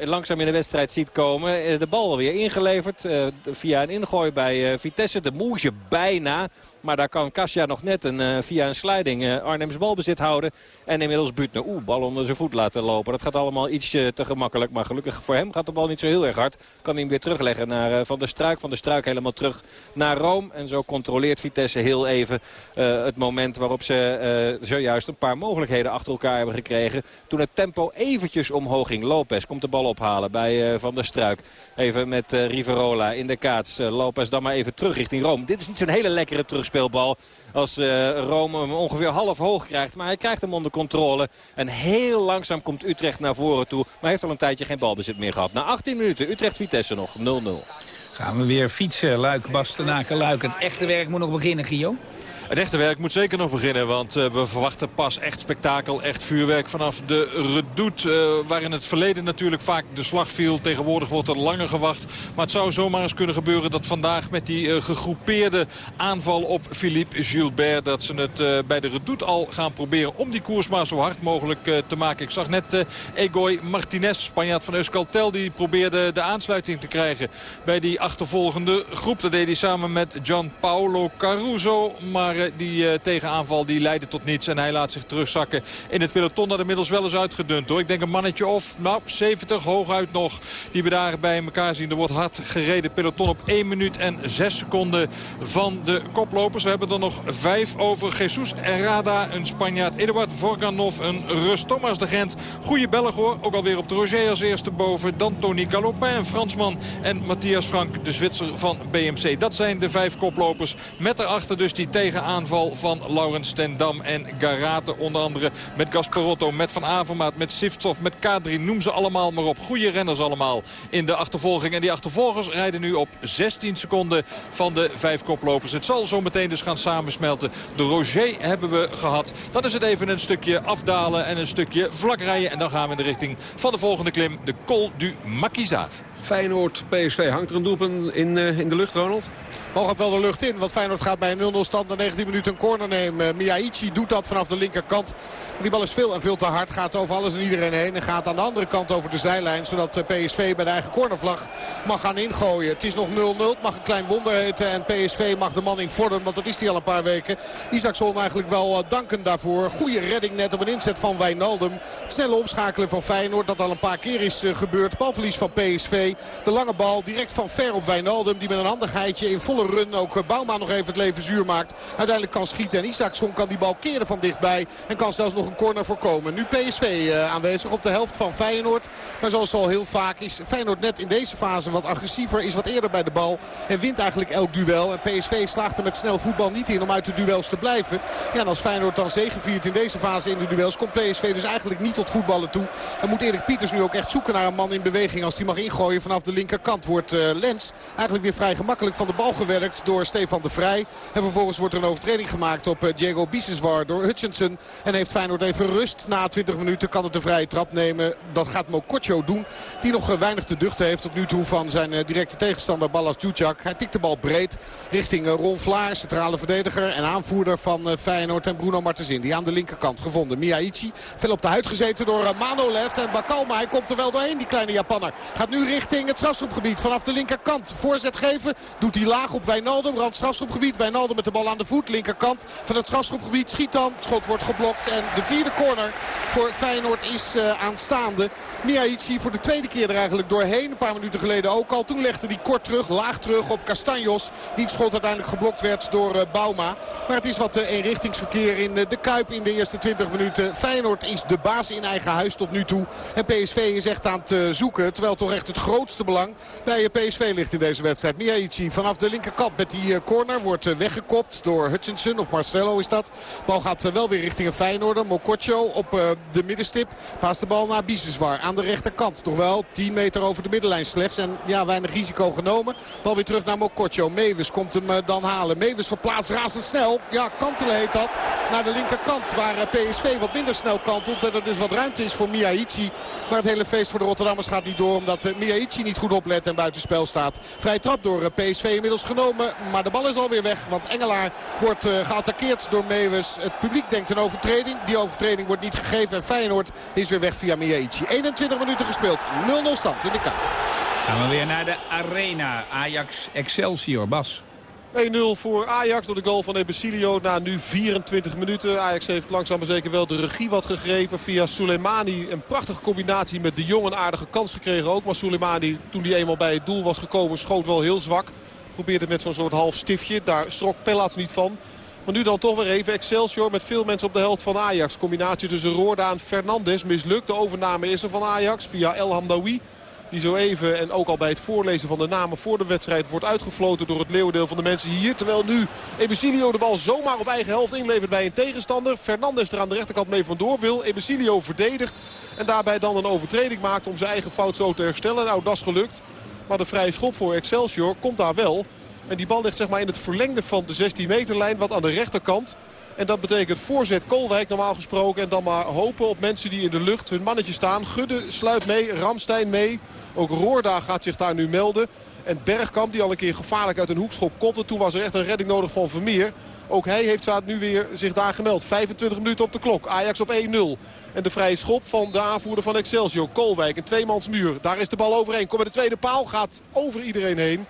langzaam in de wedstrijd ziet komen. Eh, de bal weer ingeleverd uh, via een ingooi bij uh, Vitesse. De moesje bijna. Maar daar kan Kasia nog net een, uh, via een sliding uh, Arnhems balbezit houden. En inmiddels Butner, oeh, bal onder zijn voet laten lopen. Dat gaat allemaal ietsje te gemakkelijk. Maar gelukkig voor hem gaat de bal niet zo heel erg hard. Kan hij hem weer terugleggen naar uh, Van der Struik. Van der Struik helemaal terug naar Rome. En zo controleert Vitesse heel even het moment waarop ze zojuist een paar mogelijkheden achter elkaar hebben gekregen. Toen het tempo eventjes omhoog ging. Lopez komt de bal ophalen bij Van der Struik. Even met Riverola in de kaats. Lopez dan maar even terug richting Rome. Dit is niet zo'n hele lekkere terug Als uh, Rome hem ongeveer half hoog krijgt. Maar hij krijgt hem onder controle. En heel langzaam komt Utrecht naar voren toe. Maar heeft al een tijdje geen balbezit meer gehad. Na 18 minuten Utrecht-Vitesse nog 0-0. Gaan we weer fietsen. Luik, Bastenaken, Luik. Het echte werk moet nog beginnen, Gio. Het echte werk moet zeker nog beginnen. Want uh, we verwachten pas echt spektakel, echt vuurwerk vanaf de redoute. Uh, waar in het verleden natuurlijk vaak de slag viel. Tegenwoordig wordt er langer gewacht. Maar het zou zomaar eens kunnen gebeuren dat vandaag met die uh, gegroepeerde aanval op Philippe Gilbert... dat ze het bij de redoute al gaan proberen om die koers maar zo hard mogelijk te maken. Ik zag net Egoy Martinez, Spanjaard van Euskaltel... die probeerde de aansluiting te krijgen bij die achtervolgende groep. Dat deed hij samen met Gianpaolo Caruso. Maar die uh, tegenaanval die leidde tot niets. En hij laat zich terugzakken in het peloton. Dat inmiddels wel eens uitgedund hoor. Ik denk een mannetje of nou, 70 hooguit nog. Die we daar bij elkaar zien. Er wordt hard gereden. Peloton op 1 minuut en 6 seconden van de koplopers. We hebben er nog 5 over. Jesus Errada, een Spanjaard. Eduard Vorganov, een Rus. Thomas de Gent. Goede Belg hoor. Ook alweer op de Roger als eerste boven. Dan Tony Galopin, een Fransman. En Matthias Frank, de Zwitser van BMC. Dat zijn de vijf koplopers. Met daarachter dus die tegenaanval aanval van Laurens Tendam en Garate. Onder andere met Gasparotto, met Van Avermaat, met Siftsov, met K3. Noem ze allemaal maar op. Goede renners allemaal in de achtervolging. En die achtervolgers rijden nu op 16 seconden van de vijf koplopers. Het zal zo meteen dus gaan samensmelten. De Roger hebben we gehad. Dan is het even een stukje afdalen en een stukje vlak rijden. En dan gaan we in de richting van de volgende klim. De Col du Maquisard. Feyenoord, PSV. Hangt er een doelpunt in, uh, in de lucht, Ronald? Bal gaat wel de lucht in, want Feyenoord gaat bij een 0-0 stand na 19 minuten een corner nemen. Miyaichi doet dat vanaf de linkerkant. Die bal is veel en veel te hard, gaat over alles en iedereen heen. En gaat aan de andere kant over de zijlijn, zodat eh, PSV bij de eigen cornervlag mag gaan ingooien. Het is nog 0-0, het mag een klein wonder heten. En PSV mag de manning vormen, want dat is hij al een paar weken. Isaacson eigenlijk wel uh, danken daarvoor. Goede redding net op een inzet van Wijnaldum. Snelle omschakelen van Feyenoord, dat al een paar keer is gebeurd. Balverlies van PSV. De lange bal direct van ver op Wijnaldum. Die met een handigheidje in volle run ook eh, Bouma nog even het leven zuur maakt. Uiteindelijk kan schieten. En Isaacson kan die bal keren van dichtbij. En kan zelfs nog een corner voorkomen. Nu PSV uh, aanwezig op de helft van Feyenoord. Maar zoals al heel vaak is Feyenoord net in deze fase wat agressiever. Is wat eerder bij de bal. En wint eigenlijk elk duel. En PSV slaagt er met snel voetbal niet in om uit de duels te blijven. Ja, en als Feyenoord dan zegeviert in deze fase in de duels. Komt PSV dus eigenlijk niet tot voetballen toe. En moet Erik Pieters nu ook echt zoeken naar een man in beweging. Als hij mag ingooien vanaf de linkerkant. Wordt uh, Lens eigenlijk weer vrij gemakkelijk van de bal door Stefan de Vrij. En vervolgens wordt er een overtreding gemaakt op uh, Diego Biseswar door Hutchinson. En heeft Feyenoord even rust. Na 20 minuten kan het de vrije trap nemen. Dat gaat Mokotjo doen. Die nog uh, weinig te duchten heeft tot nu toe van zijn directe tegenstander Ballas Djudjak. Hij tikt de bal breed richting Ron Vlaar. Centrale verdediger en aanvoerder van Feyenoord. En Bruno Martenzin die aan de linkerkant gevonden. Miyaichi veel op de huid gezeten door Manolev en Bakal. Maar hij komt er wel doorheen die kleine Japanner. Gaat nu richting richting het strafschopgebied. Vanaf de linkerkant voorzet geven. Doet hij laag op Wijnaldum. Rand strafschopgebied. Wijnaldum met de bal aan de voet. Linkerkant van het strafschopgebied. Schiet dan. Schot wordt geblokt. En de vierde corner voor Feyenoord is uh, aanstaande. Miyaichi voor de tweede keer er eigenlijk doorheen. Een paar minuten geleden ook al. Toen legde hij kort terug. Laag terug op Castanjos. Die schot uiteindelijk geblokt werd door uh, Bauma. Maar het is wat uh, eenrichtingsverkeer in de Kuip in de eerste 20 minuten. Feyenoord is de baas in eigen huis tot nu toe. En PSV is echt aan het zoeken. Terwijl toch echt het grootste belang bij PSV ligt in deze wedstrijd. Miyaichi vanaf de linkerkant met die corner wordt weggekopt door Hutchinson of Marcelo is dat. Bal gaat wel weer richting een Feyenoorder. Mokotjo op de middenstip. Paast de bal naar Biseswar aan de rechterkant. Toch wel 10 meter over de middenlijn slechts. En ja, weinig risico genomen. Bal weer terug naar Mokotjo. Mewes komt hem dan halen. Mewes verplaatst razendsnel. Ja, kantelen heet dat. Naar de linkerkant waar PSV wat minder snel kantelt. En er dus wat ruimte is voor Miyaichi. Maar het hele feest voor de Rotterdammers gaat niet door. Omdat Miyaichi niet goed oplet en buitenspel staat. Vrij trap door PSV inmiddels genomen. Maar de bal is alweer weg. Want Engelaar wordt geattakeerd door Mewes. Het publiek denkt een overtreding. Die overtreding wordt niet gegeven. En Feyenoord is weer weg via Miyaichi. 21 minuten gespeeld. 0-0 stand in de Kuip. Gaan we weer naar de Arena. Ajax Excelsior. Bas. 1-0 voor Ajax door de goal van Ebesilio na nu 24 minuten. Ajax heeft langzaam maar zeker wel de regie wat gegrepen via Soleimani. Een prachtige combinatie met de Jong een aardige kans gekregen ook. Maar Soleimani toen hij eenmaal bij het doel was gekomen schoot wel heel zwak. Probeerde met zo'n soort half stiftje. Daar strok Pellats niet van. Maar nu dan toch weer even Excelsior met veel mensen op de helft van Ajax. Combinatie tussen Roorda en Fernandes mislukt. De overname is er van Ajax via El Hamdawi. Die zo even en ook al bij het voorlezen van de namen voor de wedstrijd wordt uitgefloten door het leeuwendeel van de mensen hier. Terwijl nu Ebesilio de bal zomaar op eigen helft inlevert bij een tegenstander. Fernandes er aan de rechterkant mee vandoor wil. Ebesilio verdedigt en daarbij dan een overtreding maakt om zijn eigen fout zo te herstellen. Nou, dat is gelukt. Maar de vrije schop voor Excelsior komt daar wel. En die bal ligt zeg maar in het verlengde van de 16 meterlijn. Wat aan de rechterkant. En dat betekent voorzet Kolwijk normaal gesproken. En dan maar hopen op mensen die in de lucht hun mannetje staan. Gudde sluit mee, Ramstein mee. Ook Roorda gaat zich daar nu melden. En Bergkamp die al een keer gevaarlijk uit een hoekschop kopte. Toen was er echt een redding nodig van Vermeer. Ook hij heeft nu weer zich daar gemeld. 25 minuten op de klok. Ajax op 1-0. En de vrije schop van de aanvoerder van Excelsior. Kolwijk, een tweemansmuur. Daar is de bal overheen. Komt bij de tweede paal. Gaat over iedereen heen.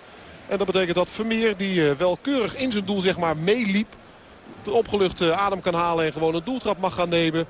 En dat betekent dat Vermeer, die uh, wel keurig in zijn doel zeg maar meeliep... de opgeluchte adem kan halen en gewoon een doeltrap mag gaan nemen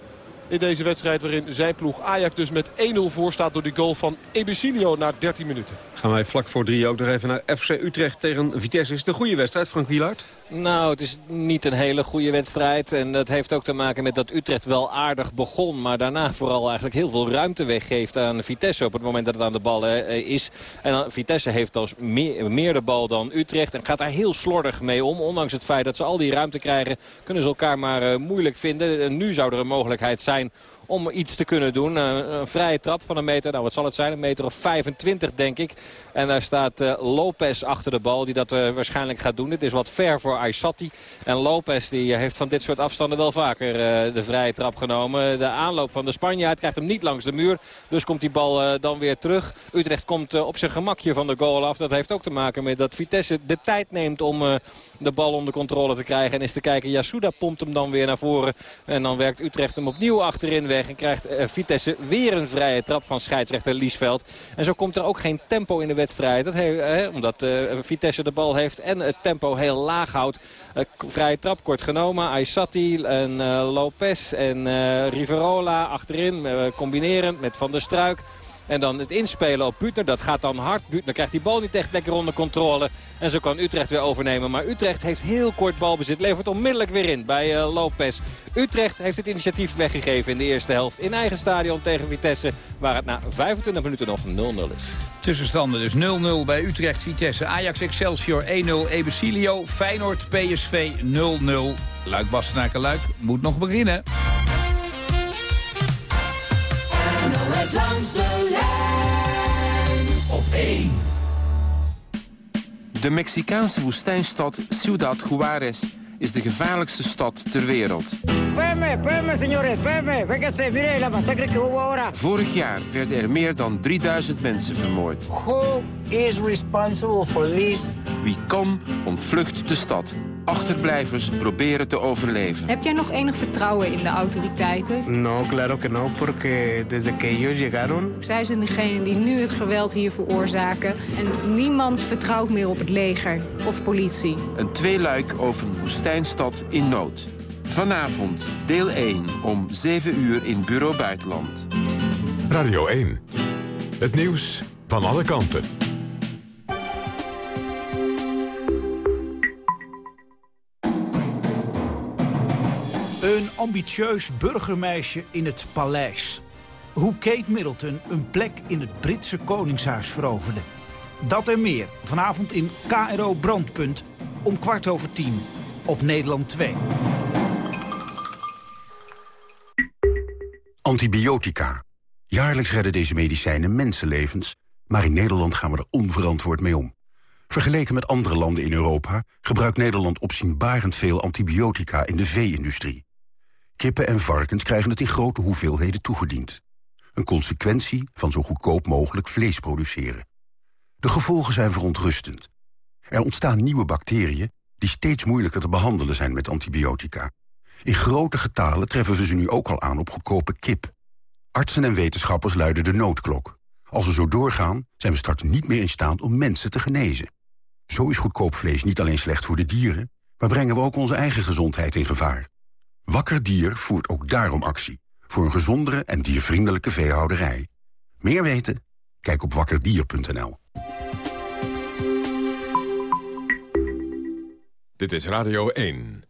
in deze wedstrijd waarin zijn ploeg Ajax dus met 1-0 voor staat door die goal van Ebesilio na 13 minuten. Gaan wij vlak voor drie ook nog even naar FC Utrecht tegen Vitesse. Is het een goede wedstrijd, Frank Wielaert? Nou, het is niet een hele goede wedstrijd. En dat heeft ook te maken met dat Utrecht wel aardig begon. Maar daarna vooral eigenlijk heel veel ruimte weggeeft aan Vitesse op het moment dat het aan de bal eh, is. En Vitesse heeft dus meer, meer, de bal dan Utrecht. En gaat daar heel slordig mee om. Ondanks het feit dat ze al die ruimte krijgen, kunnen ze elkaar maar uh, moeilijk vinden. En nu zou er een mogelijkheid zijn om iets te kunnen doen. een vrije trap van een meter, nou wat zal het zijn, een meter of 25 denk ik. En daar staat uh, Lopez achter de bal die dat uh, waarschijnlijk gaat doen. Het is wat ver voor Aysati. En Lopez die heeft van dit soort afstanden wel vaker de vrije trap genomen. De aanloop van de Spanjaard krijgt hem niet langs de muur. Dus komt die bal dan weer terug. Utrecht komt op zijn gemakje van de goal af. Dat heeft ook te maken met dat Vitesse de tijd neemt om de bal onder controle te krijgen. En is te kijken, Yasuda pompt hem dan weer naar voren. En dan werkt Utrecht hem opnieuw achterin weg. En krijgt Vitesse weer een vrije trap van scheidsrechter Liesveld. En zo komt er ook geen tempo in de wedstrijd. Dat omdat uh, Vitesse de bal heeft en het tempo heel laag houdt. Uh, vrije trap kort genomen. Aysati en uh, Lopez en Riverola achterin. combinerend met Van der Struik. En dan het inspelen op Butner. Dat gaat dan hard. Butner krijgt die bal niet echt lekker onder controle. En zo kan Utrecht weer overnemen. Maar Utrecht heeft heel kort balbezit. Levert onmiddellijk weer in bij uh, Lopez. Utrecht heeft het initiatief weggegeven in de eerste helft. In eigen stadion tegen Vitesse. Waar het na 25 minuten nog 0-0 is. Tussenstanden dus 0-0 bij Utrecht, Vitesse. Ajax Excelsior 1-0. Ebesilio, Feyenoord, PSV 0-0. Luik Bastenaken Luik moet nog beginnen. NOS langs de op 1. De Mexicaanse woestijnstad Ciudad Juárez is de gevaarlijkste stad ter wereld. Vorig jaar werden er meer dan 3000 mensen vermoord. Who is responsible for this? Wie kan, ontvlucht de stad. Achterblijvers proberen te overleven. Heb jij nog enig vertrouwen in de autoriteiten? No, claro que no, porque desde que ellos llegaron... Zij zijn degene die nu het geweld hier veroorzaken. En niemand vertrouwt meer op het leger of politie. Een tweeluik over een woestijnstad in nood. Vanavond deel 1 om 7 uur in Bureau Buitenland. Radio 1. Het nieuws van alle kanten. Ambitieus burgermeisje in het paleis. Hoe Kate Middleton een plek in het Britse Koningshuis veroverde. Dat en meer vanavond in KRO Brandpunt om kwart over tien op Nederland 2. Antibiotica. Jaarlijks redden deze medicijnen mensenlevens, maar in Nederland gaan we er onverantwoord mee om. Vergeleken met andere landen in Europa gebruikt Nederland opzienbarend veel antibiotica in de vee-industrie. Kippen en varkens krijgen het in grote hoeveelheden toegediend. Een consequentie van zo goedkoop mogelijk vlees produceren. De gevolgen zijn verontrustend. Er ontstaan nieuwe bacteriën die steeds moeilijker te behandelen zijn met antibiotica. In grote getalen treffen we ze nu ook al aan op goedkope kip. Artsen en wetenschappers luiden de noodklok. Als we zo doorgaan, zijn we straks niet meer in staat om mensen te genezen. Zo is goedkoop vlees niet alleen slecht voor de dieren... maar brengen we ook onze eigen gezondheid in gevaar. Wakker Dier voert ook daarom actie. Voor een gezondere en diervriendelijke veehouderij. Meer weten? Kijk op wakkerdier.nl. Dit is Radio 1.